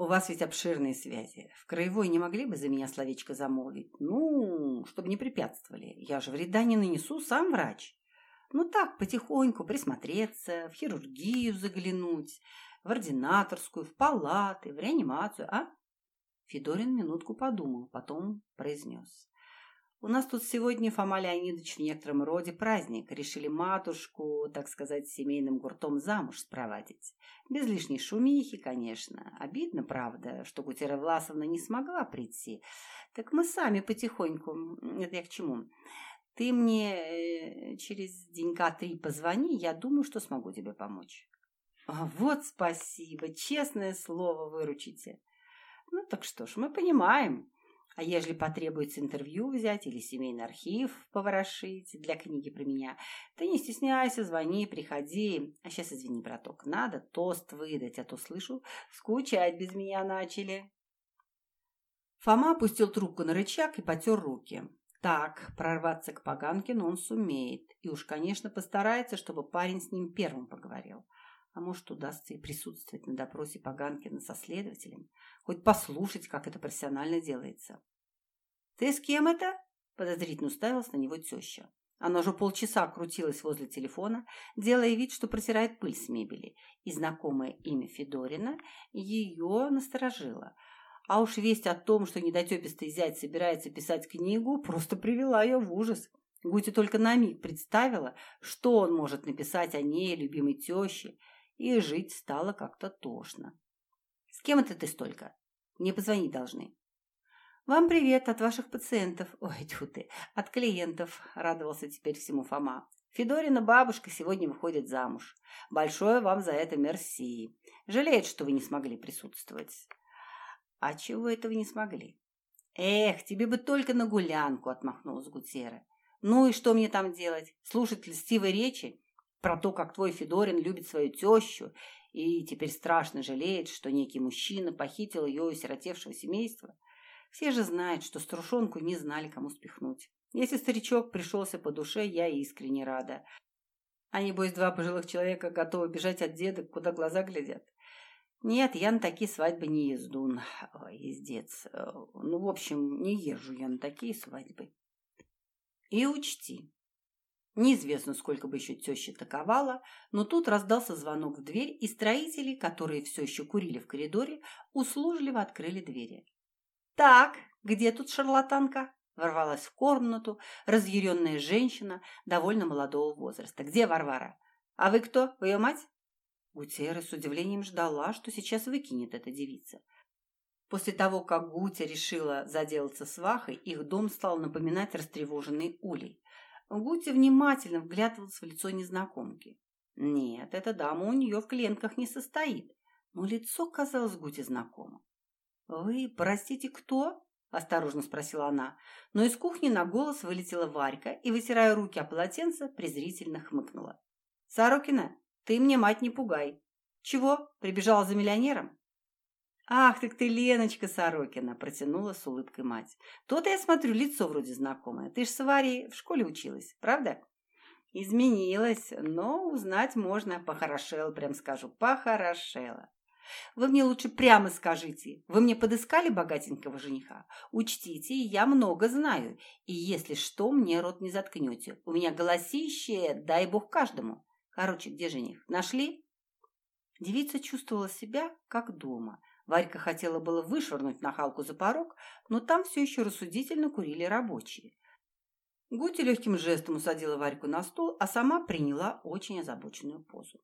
У вас ведь обширные связи. В краевой не могли бы за меня словечко замолвить? Ну, чтобы не препятствовали. Я же вреда не нанесу, сам врач. Ну так, потихоньку присмотреться, в хирургию заглянуть, в ординаторскую, в палаты, в реанимацию, а? Федорин минутку подумал, потом произнес. У нас тут сегодня, Фома Леонидович, в некотором роде праздник. Решили матушку, так сказать, семейным гуртом замуж спровадить. Без лишней шумихи, конечно. Обидно, правда, что Гутера Власовна не смогла прийти. Так мы сами потихоньку... Это я к чему? Ты мне э, через денька три позвони, я думаю, что смогу тебе помочь. А вот спасибо, честное слово выручите. Ну так что ж, мы понимаем. А ежели потребуется интервью взять или семейный архив поворошить для книги про меня, ты не стесняйся, звони, приходи. А сейчас, извини, браток, надо тост выдать, а то, слышу, скучать без меня начали. Фома опустил трубку на рычаг и потер руки. Так, прорваться к Поганкину он сумеет. И уж, конечно, постарается, чтобы парень с ним первым поговорил. А может, удастся и присутствовать на допросе Поганкина со следователем, хоть послушать, как это профессионально делается. «Ты с кем это?» – подозрительно уставилась на него теща. Она уже полчаса крутилась возле телефона, делая вид, что протирает пыль с мебели, и знакомое имя Федорина ее насторожило. А уж весть о том, что недотепистый зять собирается писать книгу, просто привела ее в ужас. Гути только на миг представила, что он может написать о ней, любимой теще, и жить стало как-то тошно. «С кем это ты столько? Мне позвонить должны». «Вам привет от ваших пациентов. Ой, тьфу ты, от клиентов», — радовался теперь всему Фома. «Федорина бабушка сегодня выходит замуж. Большое вам за это мерси. Жалеет, что вы не смогли присутствовать». «А чего это вы не смогли?» «Эх, тебе бы только на гулянку», — отмахнулась Гутера. «Ну и что мне там делать? Слушать льстивые речи? про то, как твой Федорин любит свою тещу и теперь страшно жалеет, что некий мужчина похитил ее из сиротевшего семейства. Все же знают, что струшонку не знали, кому спихнуть. Если старичок пришелся по душе, я искренне рада. А небось, два пожилых человека готовы бежать от деда, куда глаза глядят. Нет, я на такие свадьбы не езду, Ой, ездец. Ну, в общем, не езжу я на такие свадьбы. И учти, Неизвестно, сколько бы еще теща таковала, но тут раздался звонок в дверь, и строители, которые все еще курили в коридоре, услужливо открыли двери. «Так, где тут шарлатанка?» Ворвалась в комнату разъяренная женщина довольно молодого возраста. «Где Варвара? А вы кто? Вы ее мать?» Гутера с удивлением ждала, что сейчас выкинет эта девица. После того, как Гутя решила заделаться свахой, их дом стал напоминать растревоженный улей. Гути внимательно вглядывался в лицо незнакомки. Нет, эта дама у нее в клиентках не состоит, но лицо казалось Гути знакомым. «Вы, простите, кто?» – осторожно спросила она, но из кухни на голос вылетела Варька и, вытирая руки о полотенце, презрительно хмыкнула. «Сорокина, ты мне мать не пугай. Чего, прибежала за миллионером?» «Ах, так ты Леночка Сорокина!» – протянула с улыбкой мать. «То-то я смотрю, лицо вроде знакомое. Ты ж с Варей в школе училась, правда?» «Изменилась, но узнать можно. Похорошела, прям скажу, похорошела. Вы мне лучше прямо скажите, вы мне подыскали богатенького жениха? Учтите, я много знаю, и если что, мне рот не заткнете. У меня голосище, дай бог каждому. Короче, где жених? Нашли?» Девица чувствовала себя как дома – Варька хотела было вышвырнуть нахалку за порог, но там все еще рассудительно курили рабочие. Гути легким жестом усадила Варьку на стул, а сама приняла очень озабоченную позу.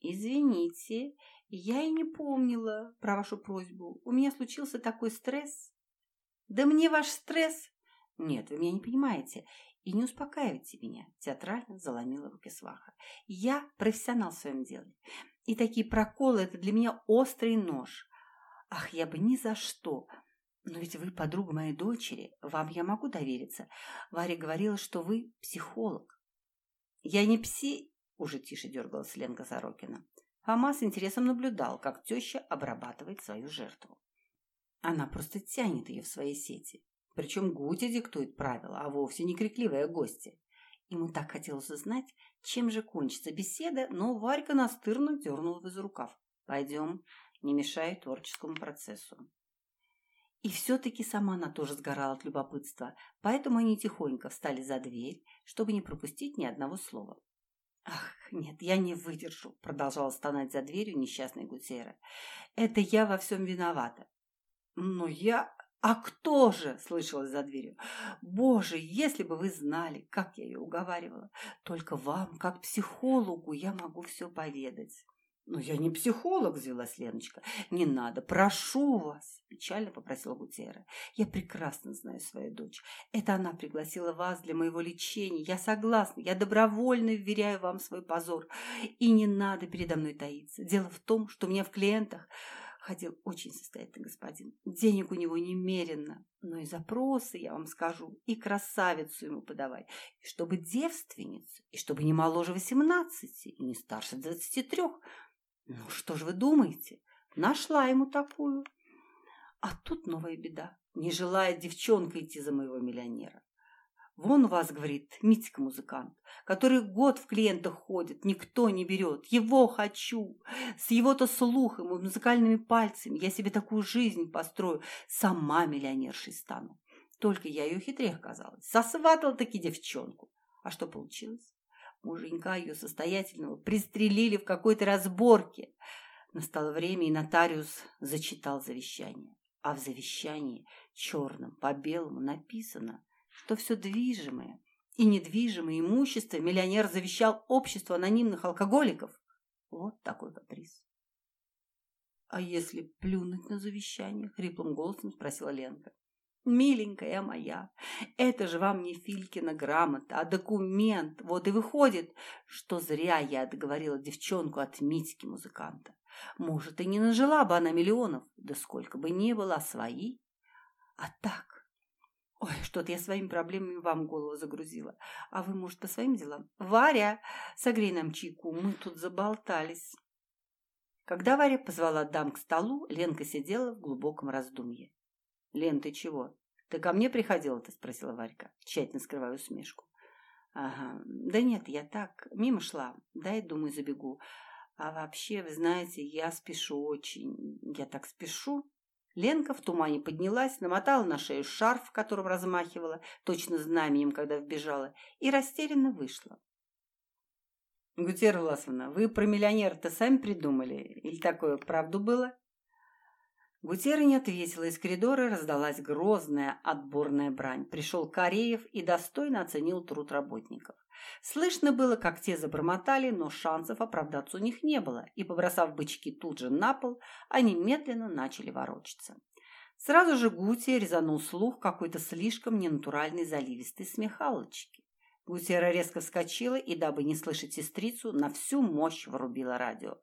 «Извините, я и не помнила про вашу просьбу. У меня случился такой стресс». «Да мне ваш стресс!» «Нет, вы меня не понимаете и не успокаивайте меня», театрально заломила руки сваха. «Я профессионал в своем деле, и такие проколы – это для меня острый нож. Ах, я бы ни за что. Но ведь вы подруга моей дочери, вам я могу довериться. Варя говорила, что вы психолог. Я не пси... Уже тише дергалась Ленка Сорокина. Фома с интересом наблюдал, как теща обрабатывает свою жертву. Она просто тянет ее в свои сети. Причем Гутя диктует правила, а вовсе не крикливая гостья. Ему так хотелось узнать, чем же кончится беседа, но Варька настырно дернула из рукав. «Пойдем, не мешая творческому процессу. И все-таки сама она тоже сгорала от любопытства, поэтому они тихонько встали за дверь, чтобы не пропустить ни одного слова. «Ах, нет, я не выдержу», — продолжала стонать за дверью несчастный Гутера. «Это я во всем виновата». «Но я... А кто же?» — слышалось за дверью. «Боже, если бы вы знали, как я ее уговаривала! Только вам, как психологу, я могу все поведать». «Но я не психолог», – взвелась Леночка. «Не надо, прошу вас», – печально попросила Гутера. «Я прекрасно знаю свою дочь. Это она пригласила вас для моего лечения. Я согласна, я добровольно вверяю вам свой позор. И не надо передо мной таиться. Дело в том, что у меня в клиентах Ходил очень состоятельный господин. Денег у него немерено. Но и запросы, я вам скажу, и красавицу ему подавай. И чтобы девственницу, и чтобы не моложе восемнадцати, и не старше двадцати трех. Ну, что же вы думаете? Нашла ему такую. А тут новая беда. Не желает девчонка идти за моего миллионера. Вон у вас, говорит, Митька музыкант, который год в клиентах ходит, никто не берет. Его хочу. С его-то слухом и музыкальными пальцами я себе такую жизнь построю. Сама миллионершей стану. Только я ее хитрее оказалась. Сосватала таки девчонку. А что получилось? Муженька ее состоятельного пристрелили в какой-то разборке. Настало время, и нотариус зачитал завещание. А в завещании черным по белому написано – что все движимое и недвижимое имущество миллионер завещал обществу анонимных алкоголиков. Вот такой каприз. «А если плюнуть на завещание?» — хриплым голосом спросила Ленка. «Миленькая моя, это же вам не Филькина грамота, а документ. Вот и выходит, что зря я отговорила девчонку от Митьки музыканта. Может, и не нажила бы она миллионов, да сколько бы ни было, а свои. А так, Ой, что-то я своими проблемами вам голову загрузила. А вы, может, по своим делам? Варя, согрей нам чайку, мы тут заболтались. Когда Варя позвала дам к столу, Ленка сидела в глубоком раздумье. «Лен, ты чего? Ты ко мне приходила-то?» – спросила Варька, тщательно скрывая усмешку. «Ага, да нет, я так, мимо шла. Дай, думаю, забегу. А вообще, вы знаете, я спешу очень. Я так спешу, Ленка в тумане поднялась, намотала на шею шарф, которым размахивала, точно знаменем, когда вбежала, и растерянно вышла. «Гутера Власовна, вы про миллионера-то сами придумали? Или такое правду было?» Гутера не ответила, из коридора раздалась грозная отборная брань. Пришел Кореев и достойно оценил труд работников. Слышно было, как те забормотали, но шансов оправдаться у них не было, и, побросав бычки тут же на пол, они медленно начали ворочаться. Сразу же Гутия резанул слух какой-то слишком ненатуральной заливистой смехалочки. Гутера резко вскочила и, дабы не слышать сестрицу, на всю мощь врубила радио.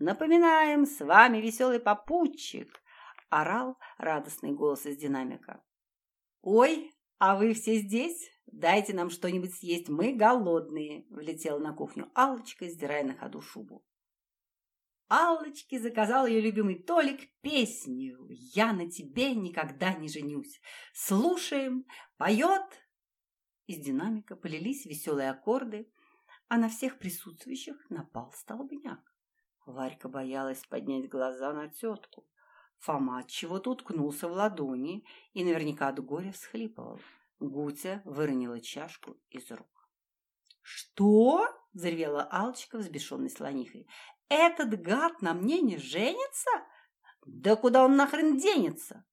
«Напоминаем, с вами веселый попутчик!» – орал радостный голос из динамика. «Ой, а вы все здесь? Дайте нам что-нибудь съесть, мы голодные!» – влетела на кухню Аллочка, сдирая на ходу шубу. Аллочке заказал ее любимый Толик песню «Я на тебе никогда не женюсь». Слушаем, поет. Из динамика полились веселые аккорды, а на всех присутствующих напал столбняк. Варька боялась поднять глаза на тетку. Фома чего-то уткнулся в ладони и наверняка от горя всхлипывал. Гутя выронила чашку из рук. «Что?» – взревела Алчика, взбешенной слонихой. «Этот гад на мне не женится? Да куда он нахрен денется?»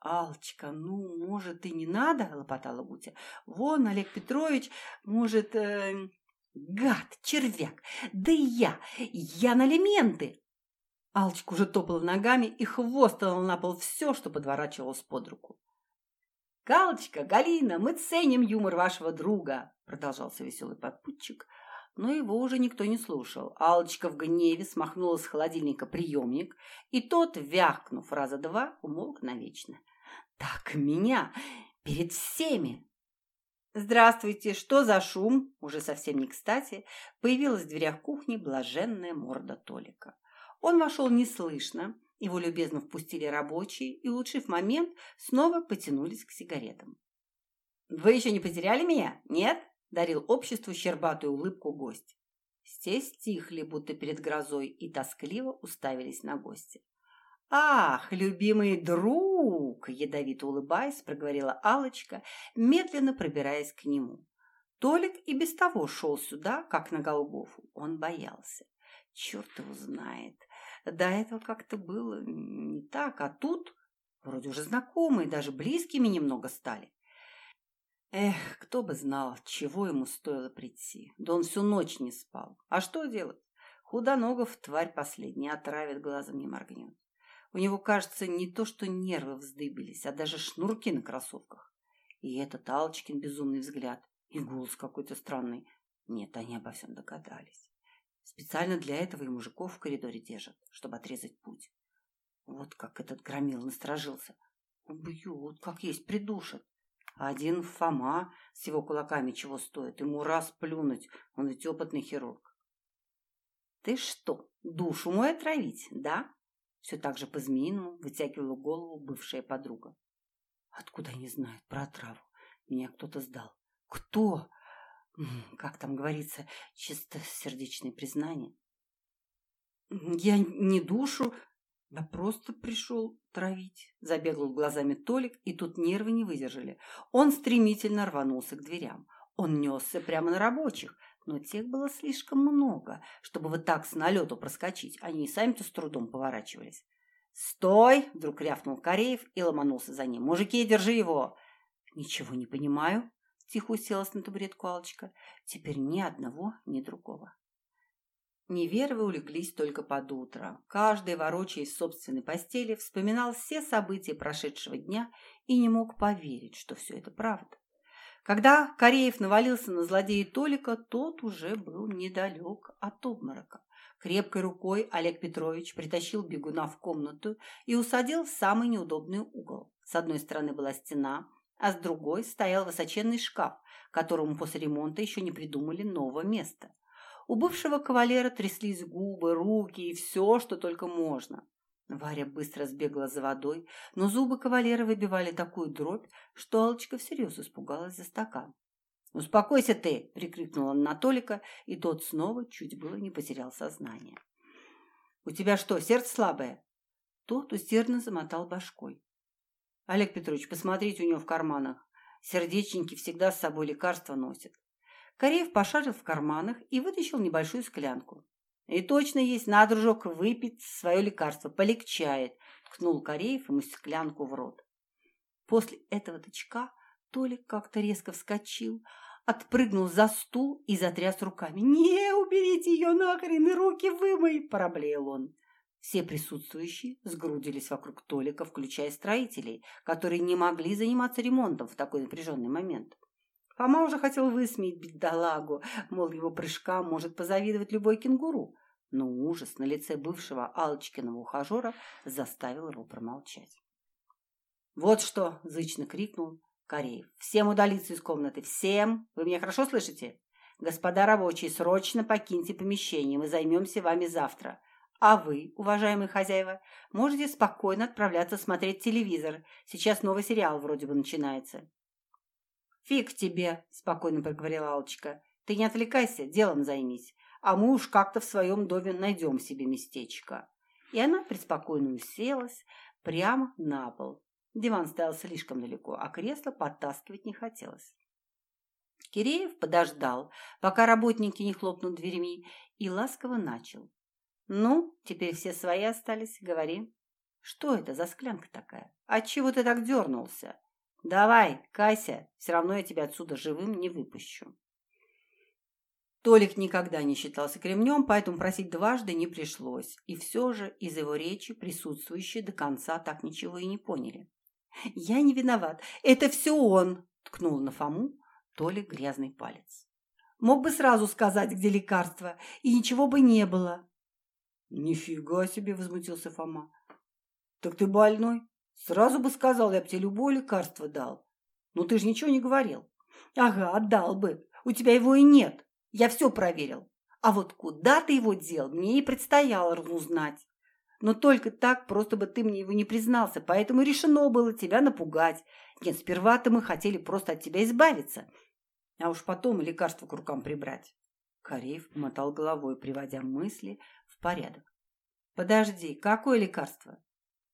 «Алчка, ну, может, и не надо?» – лопотала Гутя. «Вон, Олег Петрович, может, э, Гад, червяк, да и я, я на алименты. Алчка уже топала ногами и хвостала на пол все, что подворачивалось под руку. «Галочка, Галина, мы ценим юмор вашего друга», — продолжался веселый попутчик, но его уже никто не слушал. Алочка в гневе смахнула с холодильника приемник, и тот, вякнув раза два, умолк навечно. «Так меня перед всеми «Здравствуйте! Что за шум?» Уже совсем не кстати появилась в дверях кухни блаженная морда Толика. Он вошел неслышно, его любезно впустили рабочие и, улучшив момент, снова потянулись к сигаретам. «Вы еще не потеряли меня? Нет?» – дарил обществу щербатую улыбку гость. Все стихли, будто перед грозой, и тоскливо уставились на гостя. «Ах, любимый друг!» – ядовито улыбаясь, проговорила алочка медленно пробираясь к нему. Толик и без того шел сюда, как на Голгофу. Он боялся. Черт его знает. До этого как-то было не так, а тут вроде уже знакомые, даже близкими немного стали. Эх, кто бы знал, чего ему стоило прийти. Да он всю ночь не спал. А что делать? Худоногов тварь последняя, отравит, глазом не моргнет. У него, кажется, не то что нервы вздыбились, а даже шнурки на кроссовках. И этот Алочкин безумный взгляд, и голос какой-то странный. Нет, они обо всем догадались. Специально для этого и мужиков в коридоре держат, чтобы отрезать путь. Вот как этот громил насторожился. Убьют, как есть, придушат. А один Фома с его кулаками чего стоит? Ему раз плюнуть, он ведь опытный хирург. Ты что, душу мой отравить, да? Все так же по-змеиному вытягивала голову бывшая подруга. Откуда они знают про отраву? Меня кто-то сдал. Кто? Как там говорится, чистосердечное признание. Я не душу, да просто пришел травить. Забегал глазами Толик, и тут нервы не выдержали. Он стремительно рванулся к дверям. Он несся прямо на рабочих, но тех было слишком много, чтобы вот так с налету проскочить. Они и сами-то с трудом поворачивались. «Стой!» – вдруг рявкнул Кореев и ломанулся за ним. «Мужики, держи его!» «Ничего не понимаю», – тихо уселась на табуретку Алочка. «Теперь ни одного, ни другого». Невервы улеглись только под утро. Каждый, ворочаясь в собственной постели, вспоминал все события прошедшего дня и не мог поверить, что все это правда. Когда Кореев навалился на злодея Толика, тот уже был недалек от обморока. Крепкой рукой Олег Петрович притащил бегуна в комнату и усадил в самый неудобный угол. С одной стороны была стена, а с другой стоял высоченный шкаф, которому после ремонта еще не придумали нового места. У бывшего кавалера тряслись губы, руки и все, что только можно. Варя быстро сбегала за водой, но зубы кавалера выбивали такую дробь, что Алочка всерьез испугалась за стакан. «Успокойся ты!» – прикрикнул он на Толика, и тот снова чуть было не потерял сознание. «У тебя что, сердце слабое?» Тот усердно замотал башкой. «Олег Петрович, посмотрите у него в карманах. Сердечники всегда с собой лекарства носят. Кореев пошарил в карманах и вытащил небольшую склянку. «И точно есть, на, дружок, выпить свое лекарство, полегчает», – ткнул Кореев ему склянку в рот. После этого тычка Толик как-то резко вскочил, отпрыгнул за стул и затряс руками. «Не, уберите ее нахрен и руки вымой!» – проблеял он. Все присутствующие сгрудились вокруг Толика, включая строителей, которые не могли заниматься ремонтом в такой напряженный момент. Фома уже хотел высмеять бедолагу, мол, его прыжкам может позавидовать любой кенгуру. Но ужас на лице бывшего Алочкиного ухажера заставил его промолчать. «Вот что!» – зычно крикнул Кореев. «Всем удалиться из комнаты! Всем! Вы меня хорошо слышите? Господа рабочие, срочно покиньте помещение, мы займемся вами завтра. А вы, уважаемые хозяева, можете спокойно отправляться смотреть телевизор. Сейчас новый сериал вроде бы начинается. «Фиг тебе!» – спокойно проговорила Алочка. «Ты не отвлекайся, делом займись, а мы уж как-то в своем доме найдем себе местечко». И она преспокойно уселась прямо на пол. Диван стоял слишком далеко, а кресло подтаскивать не хотелось. Киреев подождал, пока работники не хлопнут дверьми, и ласково начал. «Ну, теперь все свои остались, говори. Что это за склянка такая? Отчего ты так дернулся? «Давай, кайся, все равно я тебя отсюда живым не выпущу». Толик никогда не считался кремнем, поэтому просить дважды не пришлось. И все же из его речи присутствующие до конца так ничего и не поняли. «Я не виноват. Это все он!» – ткнул на Фому Толик грязный палец. «Мог бы сразу сказать, где лекарство, и ничего бы не было». «Нифига себе!» – возмутился Фома. «Так ты больной? Сразу бы сказал, я бы тебе любое лекарство дал. Но ты же ничего не говорил. Ага, отдал бы. У тебя его и нет. Я все проверил. А вот куда ты его дел, мне и предстояло узнать. Но только так просто бы ты мне его не признался, поэтому решено было тебя напугать. Нет, сперва-то мы хотели просто от тебя избавиться, а уж потом лекарство к рукам прибрать. Кореев помотал головой, приводя мысли в порядок. Подожди, какое лекарство?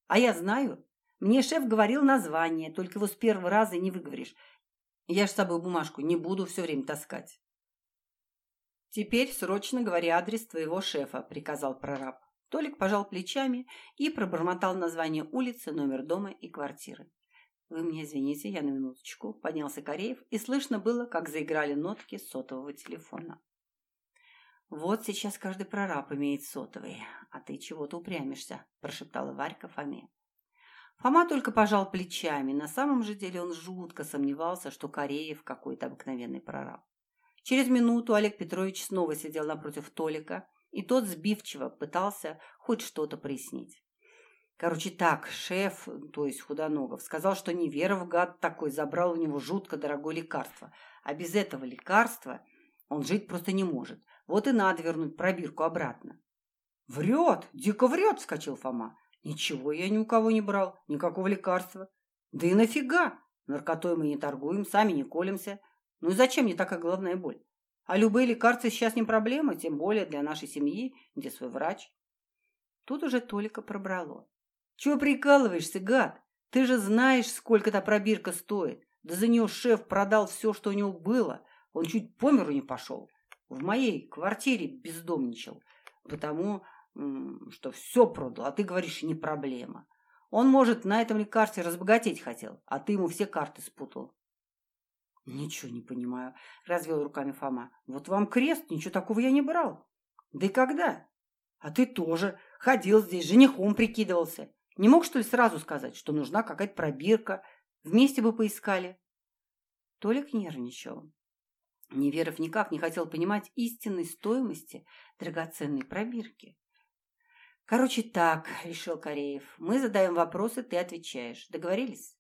А я знаю, мне шеф говорил название, только его с первого раза не выговоришь. Я ж с собой бумажку не буду все время таскать. Теперь срочно говори адрес твоего шефа, приказал прораб. Толик пожал плечами и пробормотал название улицы, номер дома и квартиры. «Вы мне извините, я на минуточку», – поднялся Кореев, и слышно было, как заиграли нотки сотового телефона. «Вот сейчас каждый прораб имеет сотовый, а ты чего-то упрямишься», – прошептала Варька Фоме. Фома только пожал плечами. На самом же деле он жутко сомневался, что Кореев какой-то обыкновенный прораб. Через минуту Олег Петрович снова сидел напротив Толика, и тот сбивчиво пытался хоть что-то прояснить. Короче, так, шеф, то есть Худоногов, сказал, что Неверов, гад такой, забрал у него жутко дорогое лекарство. А без этого лекарства он жить просто не может. Вот и надо вернуть пробирку обратно. «Врет! Дико врет!» – вскочил Фома. «Ничего я ни у кого не брал, никакого лекарства. Да и нафига? Наркотой мы не торгуем, сами не колемся. Ну и зачем мне такая головная боль? А любые лекарства сейчас не проблема, тем более для нашей семьи, где свой врач». Тут уже Толика пробрало. «Чего прикалываешься, гад? Ты же знаешь, сколько та пробирка стоит. Да за нее шеф продал все, что у него было. Он чуть по миру не пошел. В моей квартире бездомничал. Потому что все продал, а ты говоришь, не проблема. Он, может, на этом лекарстве разбогатеть хотел, а ты ему все карты спутал. Ничего не понимаю, развел руками Фома. Вот вам крест, ничего такого я не брал. Да и когда? А ты тоже ходил здесь, женихом прикидывался. Не мог, что ли, сразу сказать, что нужна какая-то пробирка? Вместе бы поискали. Толик нервничал. Неверов никак не хотел понимать истинной стоимости драгоценной пробирки. «Короче, так», — решил Кореев, — «мы задаем вопросы, ты отвечаешь. Договорились?»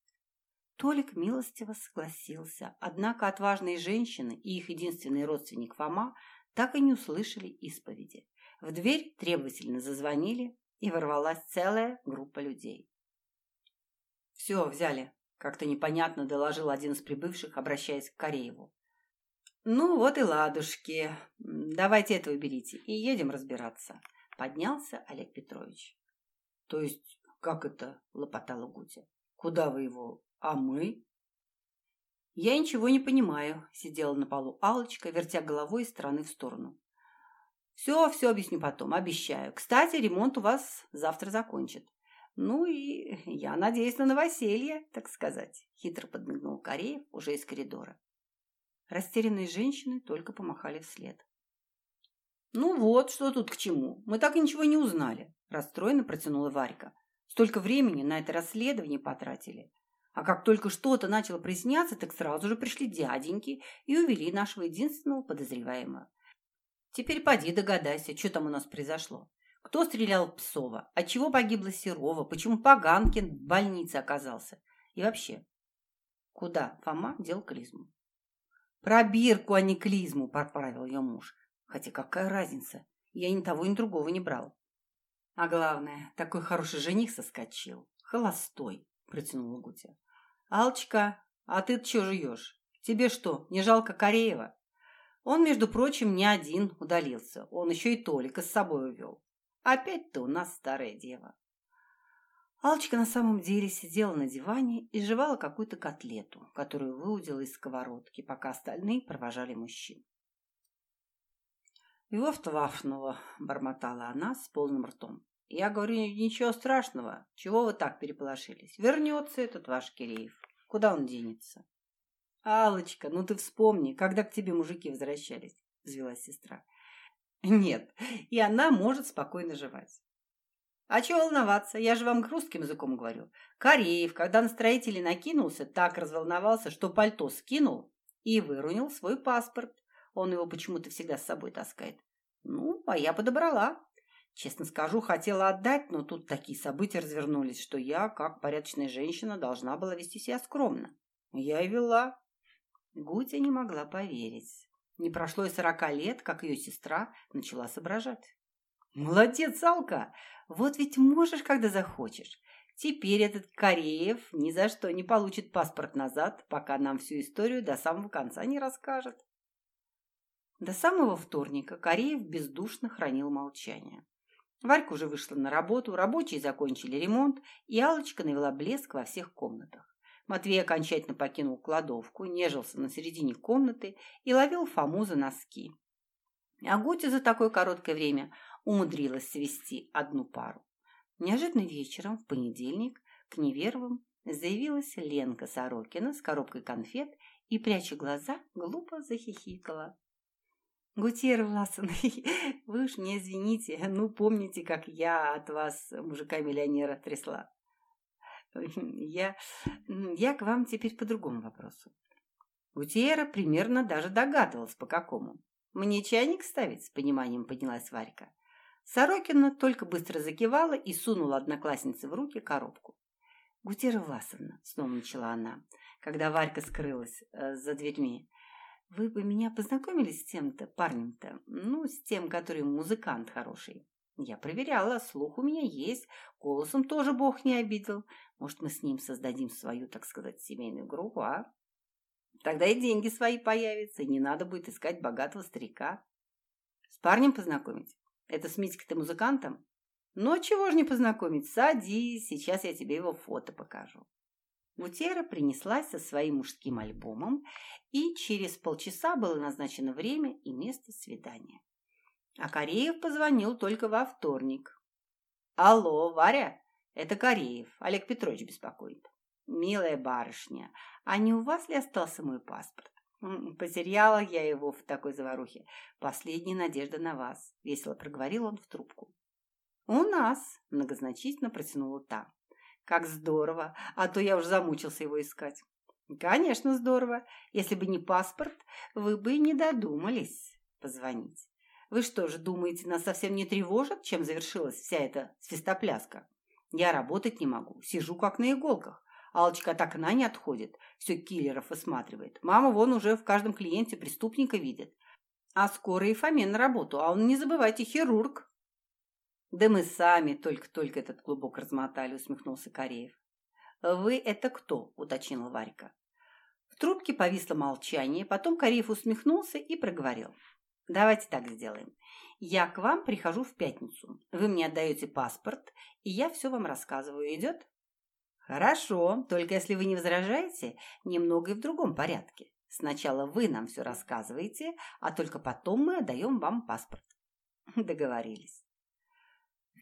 Толик милостиво согласился, однако отважные женщины и их единственный родственник Фома так и не услышали исповеди. В дверь требовательно зазвонили, и ворвалась целая группа людей. «Все, взяли», — как-то непонятно доложил один из прибывших, обращаясь к Корееву. «Ну вот и ладушки. Давайте это уберите и едем разбираться». Поднялся Олег Петрович. «То есть, как это?» – лопотала Гутя. «Куда вы его? А мы?» «Я ничего не понимаю», – сидела на полу Алочка, вертя головой из стороны в сторону. «Все, все объясню потом, обещаю. Кстати, ремонт у вас завтра закончат. Ну и я надеюсь на новоселье, так сказать», – хитро подмигнул Кореев уже из коридора. Растерянные женщины только помахали вслед. «Ну вот, что тут к чему. Мы так и ничего не узнали», – расстроенно протянула Варька. «Столько времени на это расследование потратили. А как только что-то начало проясняться, так сразу же пришли дяденьки и увели нашего единственного подозреваемого. Теперь поди догадайся, что там у нас произошло. Кто стрелял в Псова? Отчего погибла Серова? Почему Поганкин в больнице оказался? И вообще, куда Фома дел клизму? Пробирку, а не клизму, поправил ее муж. Хотя какая разница? Я ни того, ни другого не брал. А главное, такой хороший жених соскочил. Холостой, протянула Гутя. Алчка, а ты чего жуешь? Тебе что, не жалко Кореева? Он, между прочим, не один удалился. Он еще и Толика с собой увел. Опять-то у нас старая дева. Алчка на самом деле сидела на диване и жевала какую-то котлету, которую выудила из сковородки, пока остальные провожали мужчин. «Его втвафнуло», — бормотала она с полным ртом. «Я говорю, ничего страшного. Чего вы так переполошились? Вернется этот ваш Киреев. Куда он денется?» алочка ну ты вспомни, когда к тебе мужики возвращались», — взвелась сестра. «Нет, и она может спокойно жевать». «А чего волноваться? Я же вам русским языком говорю. Кореев, когда на строителей накинулся, так разволновался, что пальто скинул и выронил свой паспорт. Он его почему-то всегда с собой таскает. Ну, а я подобрала. Честно скажу, хотела отдать, но тут такие события развернулись, что я, как порядочная женщина, должна была вести себя скромно. Я и вела. Гутя не могла поверить. Не прошло и сорока лет, как ее сестра начала соображать. «Молодец, Алка! Вот ведь можешь, когда захочешь. Теперь этот Кореев ни за что не получит паспорт назад, пока нам всю историю до самого конца не расскажет». До самого вторника Кореев бездушно хранил молчание. Варька уже вышла на работу, рабочие закончили ремонт, и Алочка навела блеск во всех комнатах. Матвей окончательно покинул кладовку, нежился на середине комнаты и ловил Фому за носки. А Гутя за такое короткое время умудрилась свести одну пару. Неожиданно вечером, в понедельник, к Неверовым заявилась Ленка Сорокина с коробкой конфет и, пряча глаза, глупо захихикала. Гутьер Власовна, вы уж мне извините, ну помните, как я от вас мужика-миллионера трясла. Я, я к вам теперь по другому вопросу. Гутьера примерно даже догадывалась, по какому. Мне чайник ставить, с пониманием поднялась Варька. Сорокина только быстро закивала и сунула однокласснице в руки коробку. «Гутера Васовна», — снова начала она, когда Варька скрылась э, за дверьми, «вы бы меня познакомили с тем-то парнем-то, ну, с тем, который музыкант хороший. Я проверяла, слух у меня есть, голосом тоже Бог не обидел. Может, мы с ним создадим свою, так сказать, семейную группу, а? Тогда и деньги свои появятся, и не надо будет искать богатого старика. С парнем познакомить? Это с Митькой-то музыкантом? Ну, чего ж не познакомить? Садись, сейчас я тебе его фото покажу. Гутера принеслась со своим мужским альбомом, и через полчаса было назначено время и место свидания. А Кореев позвонил только во вторник. «Алло, Варя, это Кореев, Олег Петрович беспокоит. Милая барышня, а не у вас ли остался мой паспорт? Потеряла я его в такой заварухе. Последняя надежда на вас, весело проговорил он в трубку. У нас, многозначительно протянула та. Как здорово, а то я уж замучился его искать. Конечно, здорово. Если бы не паспорт, вы бы и не додумались позвонить. Вы что же думаете, нас совсем не тревожит, чем завершилась вся эта свистопляска? Я работать не могу, сижу как на иголках. Алочка от окна не отходит, все киллеров осматривает. Мама вон уже в каждом клиенте преступника видит. А скоро и Фомен на работу, а он, не забывайте, хирург. Да мы сами только-только этот клубок размотали, усмехнулся Кореев. Вы это кто? уточнила Варька. В трубке повисло молчание, потом Кореев усмехнулся и проговорил. Давайте так сделаем. Я к вам прихожу в пятницу. Вы мне отдаете паспорт, и я все вам рассказываю. Идет? Хорошо, только если вы не возражаете, немного и в другом порядке. Сначала вы нам все рассказываете, а только потом мы отдаем вам паспорт. Договорились.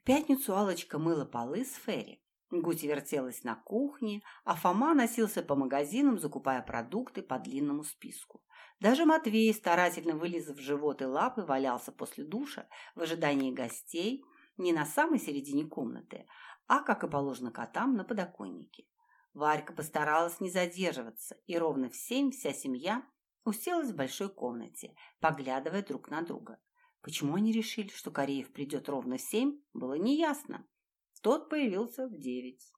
В пятницу Алочка мыла полы с Ферри. Гути вертелась на кухне, а Фома носился по магазинам, закупая продукты по длинному списку. Даже Матвей, старательно вылизав живот и лапы, валялся после душа в ожидании гостей не на самой середине комнаты, а, как и положено котам, на подоконнике. Варька постаралась не задерживаться, и ровно в семь вся семья уселась в большой комнате, поглядывая друг на друга. Почему они решили, что Кореев придет ровно в семь, было неясно. Тот появился в девять.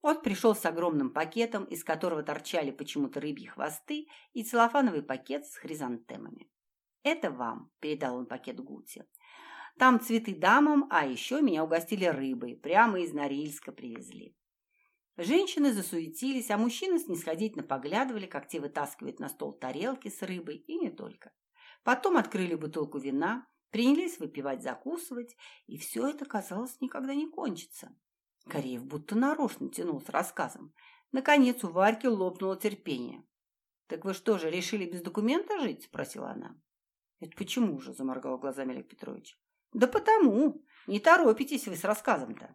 Он пришел с огромным пакетом, из которого торчали почему-то рыбьи хвосты и целлофановый пакет с хризантемами. «Это вам», – передал он пакет Гути. «Там цветы дамам, а еще меня угостили рыбой, прямо из Норильска привезли». Женщины засуетились, а мужчины снисходительно поглядывали, как те вытаскивают на стол тарелки с рыбой, и не только. Потом открыли бутылку вина, принялись выпивать, закусывать, и все это, казалось, никогда не кончится. Кореев будто нарочно тянул с рассказом. Наконец у Варьки лопнуло терпение. «Так вы что же, решили без документа жить?» – спросила она. «Это почему же?» – заморгал глазами Олег Петрович. «Да потому! Не торопитесь вы с рассказом-то!»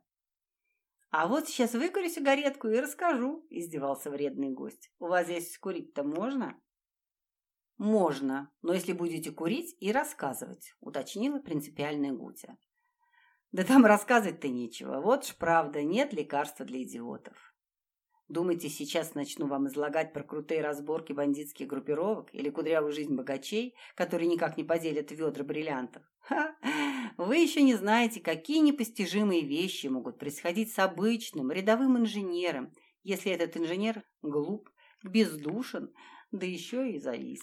«А вот сейчас выкурю сигаретку и расскажу», – издевался вредный гость. «У вас здесь курить-то можно?» «Можно, но если будете курить и рассказывать», – уточнила принципиальная Гутя. Да там рассказывать-то нечего. Вот ж правда, нет лекарства для идиотов. Думаете, сейчас начну вам излагать про крутые разборки бандитских группировок или кудрявую жизнь богачей, которые никак не поделят ведра бриллиантов? Ха! Вы еще не знаете, какие непостижимые вещи могут происходить с обычным рядовым инженером, если этот инженер глуп, бездушен, да еще и завис.